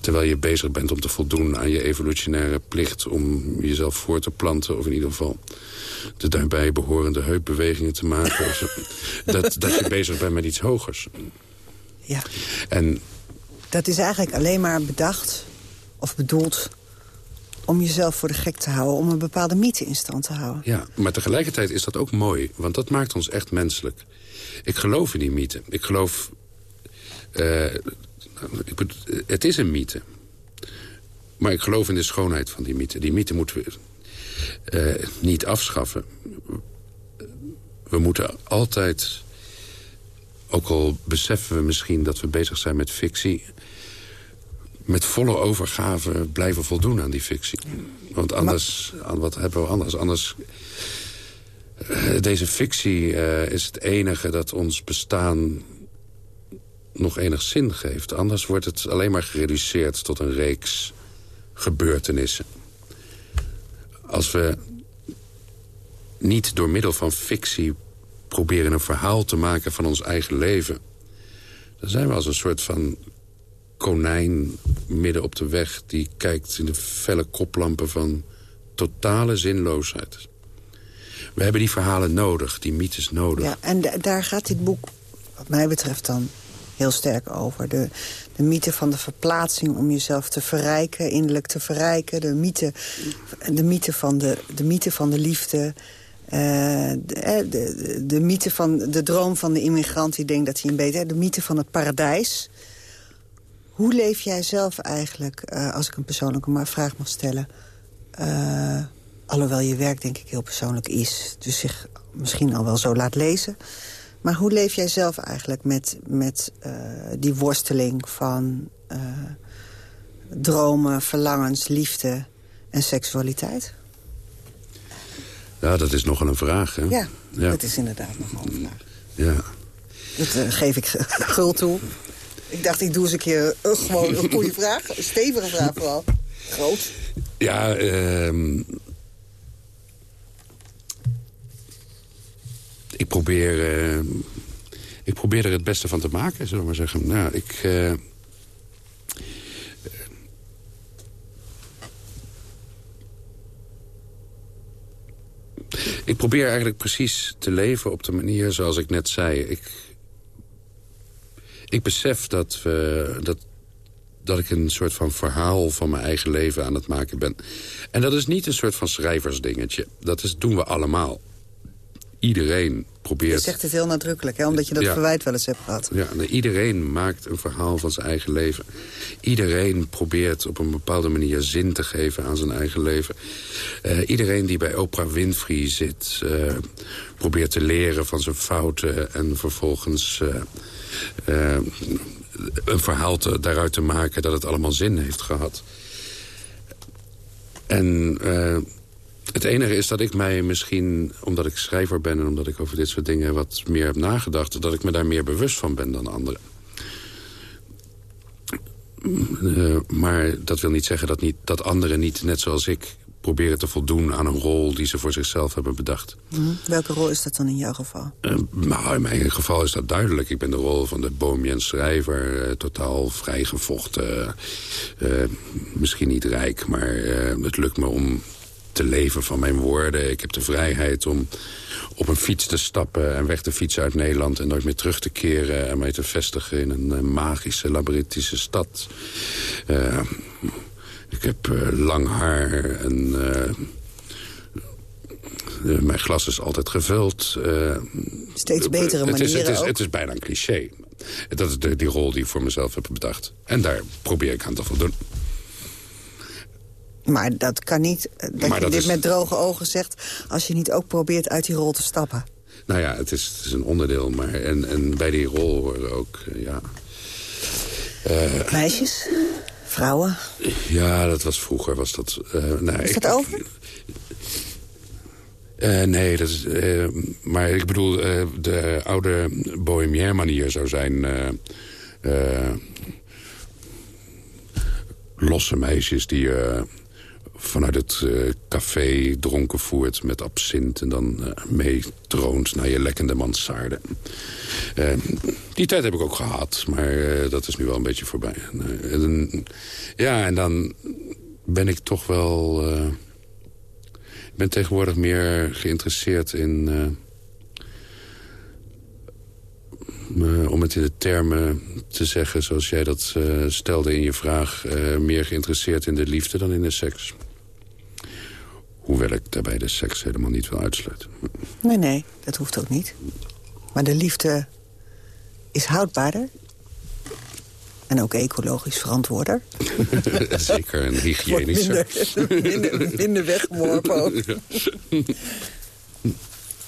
terwijl je bezig bent om te voldoen aan je evolutionaire plicht... om jezelf voor te planten, of in ieder geval de daarbij behorende heupbewegingen te maken. dat, dat je bezig bent met iets hogers. Ja. En, dat is eigenlijk alleen maar bedacht of bedoeld om jezelf voor de gek te houden... om een bepaalde mythe in stand te houden. Ja, maar tegelijkertijd is dat ook mooi. Want dat maakt ons echt menselijk. Ik geloof in die mythe. Ik geloof... Uh, ik het is een mythe. Maar ik geloof in de schoonheid van die mythe. Die mythe moeten we uh, niet afschaffen. We moeten altijd... Ook al beseffen we misschien dat we bezig zijn met fictie met volle overgave blijven voldoen aan die fictie. Want anders, wat hebben we anders? Anders eh, deze fictie uh, is het enige dat ons bestaan nog enig zin geeft. Anders wordt het alleen maar gereduceerd tot een reeks gebeurtenissen. Als we niet door middel van fictie proberen een verhaal te maken van ons eigen leven... dan zijn we als een soort van konijn midden op de weg... die kijkt in de felle koplampen van totale zinloosheid. We hebben die verhalen nodig, die mythes nodig. Ja, en daar gaat dit boek, wat mij betreft dan, heel sterk over. De, de mythe van de verplaatsing om jezelf te verrijken, innerlijk te verrijken. De mythe, de mythe, van, de, de mythe van de liefde. Uh, de, de, de, mythe van de droom van de immigrant die denkt dat hij een beter... De mythe van het paradijs. Hoe leef jij zelf eigenlijk, uh, als ik een persoonlijke vraag mag stellen... Uh, alhoewel je werk denk ik heel persoonlijk is... dus zich misschien al wel zo laat lezen... Maar hoe leef jij zelf eigenlijk met, met uh, die worsteling van dromen, verlangens, liefde en seksualiteit? Ja, dat is nogal een vraag, hè? Ja, ja. dat is inderdaad nogal een vraag. Ja. Dat geef ik gul toe. Ik dacht, ik doe eens een keer gewoon een goede vraag. Een stevige vraag vooral. Groot. Ja, ehm ik probeer, uh, ik probeer er het beste van te maken, zullen we maar zeggen. Nou, ik... Uh, ik probeer eigenlijk precies te leven op de manier zoals ik net zei. Ik, ik besef dat, we, dat, dat ik een soort van verhaal van mijn eigen leven aan het maken ben. En dat is niet een soort van schrijversdingetje. Dat is, doen we allemaal iedereen probeert... Je zegt het heel nadrukkelijk, hè? omdat je dat verwijt wel eens hebt gehad. Ja, iedereen maakt een verhaal van zijn eigen leven. Iedereen probeert op een bepaalde manier zin te geven aan zijn eigen leven. Uh, iedereen die bij Oprah Winfrey zit... Uh, probeert te leren van zijn fouten en vervolgens... Uh, een verhaal te, daaruit te maken dat het allemaal zin heeft gehad. En het enige is dat ik mij misschien, omdat ik schrijver ben... en omdat ik over dit soort dingen wat meer heb nagedacht... dat ik me daar meer bewust van ben dan anderen. Uh, maar dat wil niet zeggen dat, niet, dat anderen niet, net zoals ik... proberen te voldoen aan een rol die ze voor zichzelf hebben bedacht. Mm Welke rol is dat dan in jouw geval? Uh, nou, in mijn geval is dat duidelijk. Ik ben de rol van de bohemian schrijver. Uh, totaal vrijgevochten. misschien niet rijk, maar het lukt me om te leven van mijn woorden. Ik heb de vrijheid om op een fiets te stappen en weg te fietsen uit Nederland... en nooit meer terug te keren en mij te vestigen in een eh, magische, labyrinthische stad. Ik heb uh, lang haar en... mijn glas is altijd gevuld. Steeds betere manieren het is, het, is, het is bijna een cliché. Dat is de, die rol die ik voor mezelf heb bedacht. En daar probeer ik aan te voldoen. Maar dat kan niet, eh, dat je dit met droge ogen zegt... als je niet ook probeert uit die rol te stappen. Nou ja, het is, het is een onderdeel. Maar en, en bij die rol horen ook, ja... Uh, Meisjes? Vrouwen? Ja, dat was vroeger. Was dat, nou, is dat over? nee, dat is, maar ik bedoel, de oude bohemier manier zou zijn... losse meisjes die vanuit het uh, café dronken voert met absint... en dan uh, meetroont naar je lekkende mansarde. Uh, die tijd heb ik ook gehad, maar dat is nu wel een beetje voorbij. En, ja, en dan ben ik toch wel... ik ben tegenwoordig meer geïnteresseerd in... om het in de termen te zeggen zoals jij dat stelde in je vraag... meer geïnteresseerd in de liefde dan in de seks. Hoewel ik daarbij de seks helemaal niet wil uitsluiten. Nee, nee, dat hoeft ook niet. Maar de liefde is houdbaarder. En ook ecologisch verantwoorder. Zeker, en hygiënischer. Minder, minder, weggeworpen ook.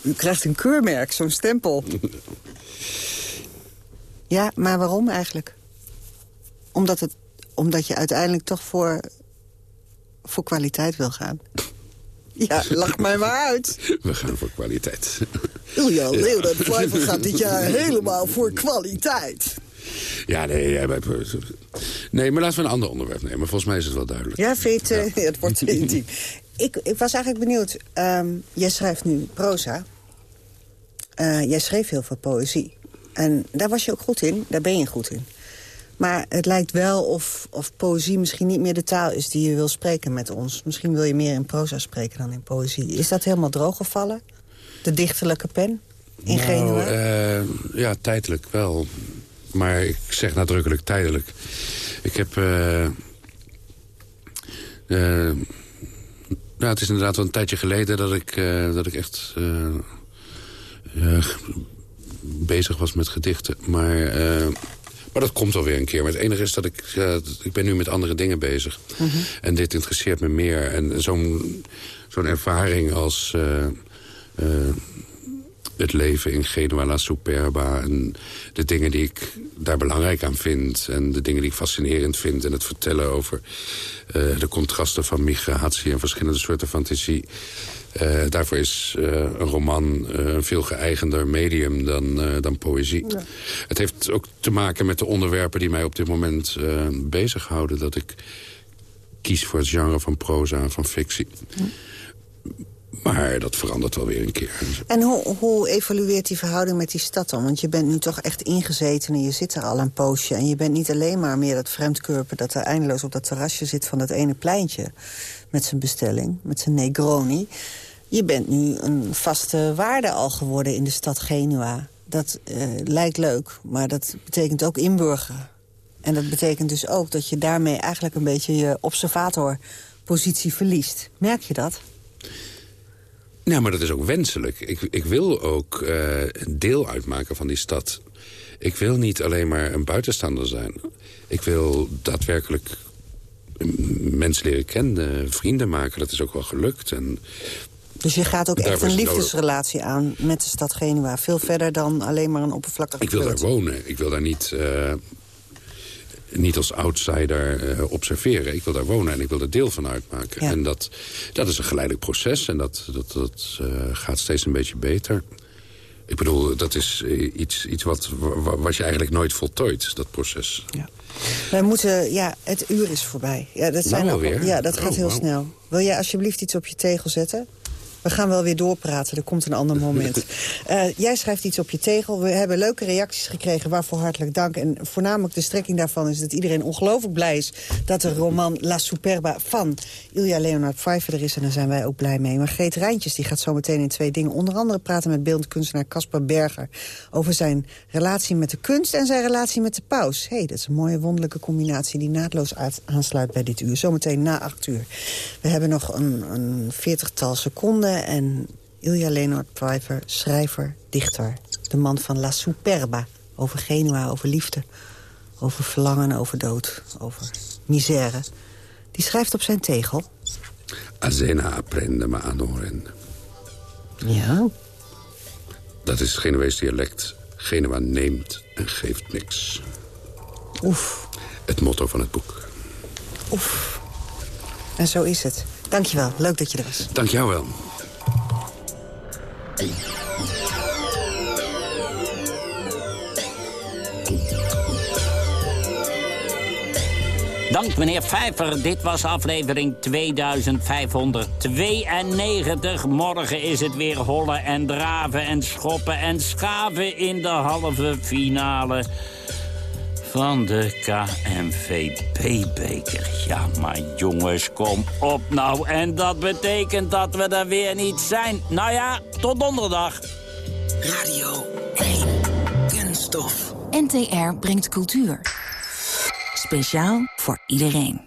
U krijgt een keurmerk, zo'n stempel. Ja, maar waarom eigenlijk? Omdat het omdat je uiteindelijk toch voor, voor kwaliteit wil gaan. Ja, lach mij maar uit. We gaan voor kwaliteit. Ilja Leonard Pfeiffer gaat dit jaar helemaal voor kwaliteit. Ja, nee, ja, maar- nee, maar laten we een ander onderwerp nemen. Volgens mij is het wel duidelijk. Ja, vind je het, het wordt intiem. Ik, ik was eigenlijk benieuwd. ehm, jij schrijft nu proza. Eh, jij schreef heel veel poëzie. En daar was je ook goed in. Daar ben je goed in. Maar het lijkt wel of, of poëzie misschien niet meer de taal is die je wil spreken met ons. Misschien wil je meer in proza spreken dan in poëzie. Is dat helemaal drooggevallen? De dichterlijke pen in Nou, Genua? eh, ja, tijdelijk wel. Maar ik zeg nadrukkelijk tijdelijk. Ik heb... nou, het is inderdaad wel een tijdje geleden dat ik, dat ik echt bezig was met gedichten. Maar, maar dat komt alweer een keer. Maar het enige is dat ik... dat- ik ben nu met andere dingen bezig. En dit interesseert me meer. En zo'n zo'n ervaring als... eh, eh, het leven in Genua La Superba... en de dingen die ik daar belangrijk aan vind... en de dingen die ik fascinerend vind... en het vertellen over eh, de contrasten van migratie... en verschillende soorten fantasie. Eh, daarvoor is eh, een roman eh, een veel geëigender medium dan, dan poëzie. Het heeft ook te maken met de onderwerpen die mij op dit moment bezighouden... dat ik kies voor het genre van proza en van fictie. Maar dat verandert wel weer een keer. En hoe, hoe evalueert die verhouding met die stad dan? Want je bent nu toch echt ingezeten en je zit er al een poosje. En je bent niet alleen maar meer dat vreemdkurpen... dat er eindeloos op dat terrasje zit van dat ene pleintje... met zijn bestelling, met zijn Negroni. Je bent nu een vaste waarde al geworden in de stad Genua. Dat eh, lijkt leuk, maar dat betekent ook inburgeren. En dat betekent dus ook dat je daarmee eigenlijk een beetje je observatorpositie verliest. Merk je dat? Nou, maar dat is ook wenselijk. Ik, ik wil ook een deel uitmaken van die stad. Ik wil niet alleen maar een buitenstaander zijn. Ik wil daadwerkelijk mensen leren kennen, vrienden maken. Dat is ook wel gelukt. En Dus je gaat ook echt een liefdesrelatie aan met de stad Genua. Veel verder dan alleen maar een oppervlakkige ik wil daar wonen. Ik wil daar niet, eh, niet als outsider eh, observeren. Ik wil daar wonen en ik wil er deel van uitmaken. Ja. En dat, dat is een geleidelijk proces. En dat, dat, dat eh, gaat steeds een beetje beter. Ik bedoel, dat is eh, iets, iets wat, wa- wat je eigenlijk nooit voltooit, dat proces. Wij moeten, ja, het uur is voorbij. Ja, dat, zijn Nou, alweer? ja, dat gaat Oh, heel snel. Wil jij alsjeblieft iets op je tegel zetten? We gaan wel weer doorpraten, er komt een ander moment. Eh, jij schrijft iets op je tegel. We hebben leuke reacties gekregen, waarvoor hartelijk dank. En voornamelijk de strekking daarvan is dat iedereen ongelooflijk blij is... dat de roman La Superba van Ilja Leonard Pfeiffer er is. En daar zijn wij ook blij mee. Maar Greet Rijntjes die gaat zo meteen in twee dingen. Onder andere praten met beeldend kunstenaar Caspar Berger... over zijn relatie met de kunst en zijn relatie met de paus. hey, dat is een mooie wonderlijke combinatie... die naadloos uit- aansluit bij dit uur. Zometeen na acht uur. We hebben nog een, een veertigtal seconden... en Ilja Leonard Pfeiffer, schrijver, dichter. De man van La Superba. Over Genua, over liefde. Over verlangen, over dood. Over misère. Die schrijft op zijn tegel. Azena aprende ma anoren. Ja. Dat is Genuees dialect. Genua neemt en geeft niks. Oef, Het motto van het boek. oef. En zo is het. Dankjewel, leuk dat je er was. Dank jou wel. Dank meneer Vijver. Dit was aflevering 2592. Morgen is het weer hollen en draven en schoppen en schaven in de halve finale van de KNVB-beker. Ja, maar jongens, kom op nou. En dat betekent dat we er weer niet zijn. Nou ja, tot donderdag. Radio 1. Kunststof. NTR brengt cultuur. Speciaal voor iedereen.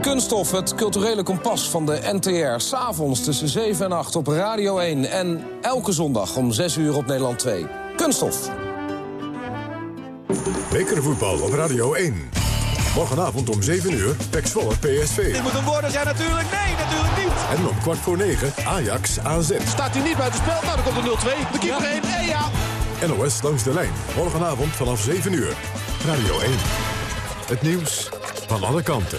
Kunststof, het culturele kompas van de NTR. S'avonds tussen 7 en 8 op Radio 1. En elke zondag om 6 uur op Nederland 2. Kunststof. Bekervoetbal op Radio 1. Morgenavond om 7 uur, Pek Zwolle PSV. Dit moet een worden zijn natuurlijk. Nee, natuurlijk niet. En om kwart voor 9, Ajax AZ. Staat hij niet buiten spel? Nou, dan komt er 0-2. De keeper heen. En ja. NOS langs de lijn. Morgenavond vanaf 7 uur. Radio 1. Het nieuws van alle kanten.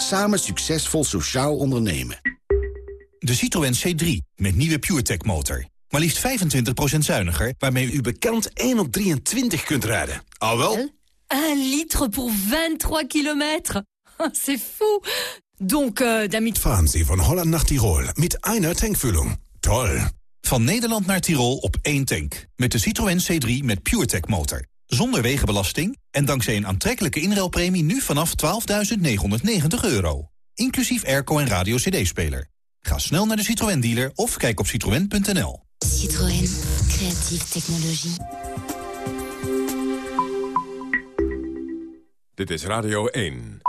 Samen succesvol sociaal ondernemen. De Citroën C3 met nieuwe PureTech motor. Maar liefst 25% zuiniger, waarmee u bekend 1 op 23 kunt rijden. Al wel? 1 litre pour 23 kilometer. C'est fou. Donc, euh, damit... Fahren Sie von Holland nach Tirol mit einer Tankfüllung. Toll. Van Nederland naar Tirol op één tank. Met de Citroën C3 met PureTech motor. Zonder wegenbelasting en dankzij een aantrekkelijke inruilpremie nu vanaf 12.990 euro. Inclusief airco en radio cd-speler. Ga snel naar de Citroën dealer of kijk op citroën.nl. Citroën. Creatieve technologie. Dit is Radio 1.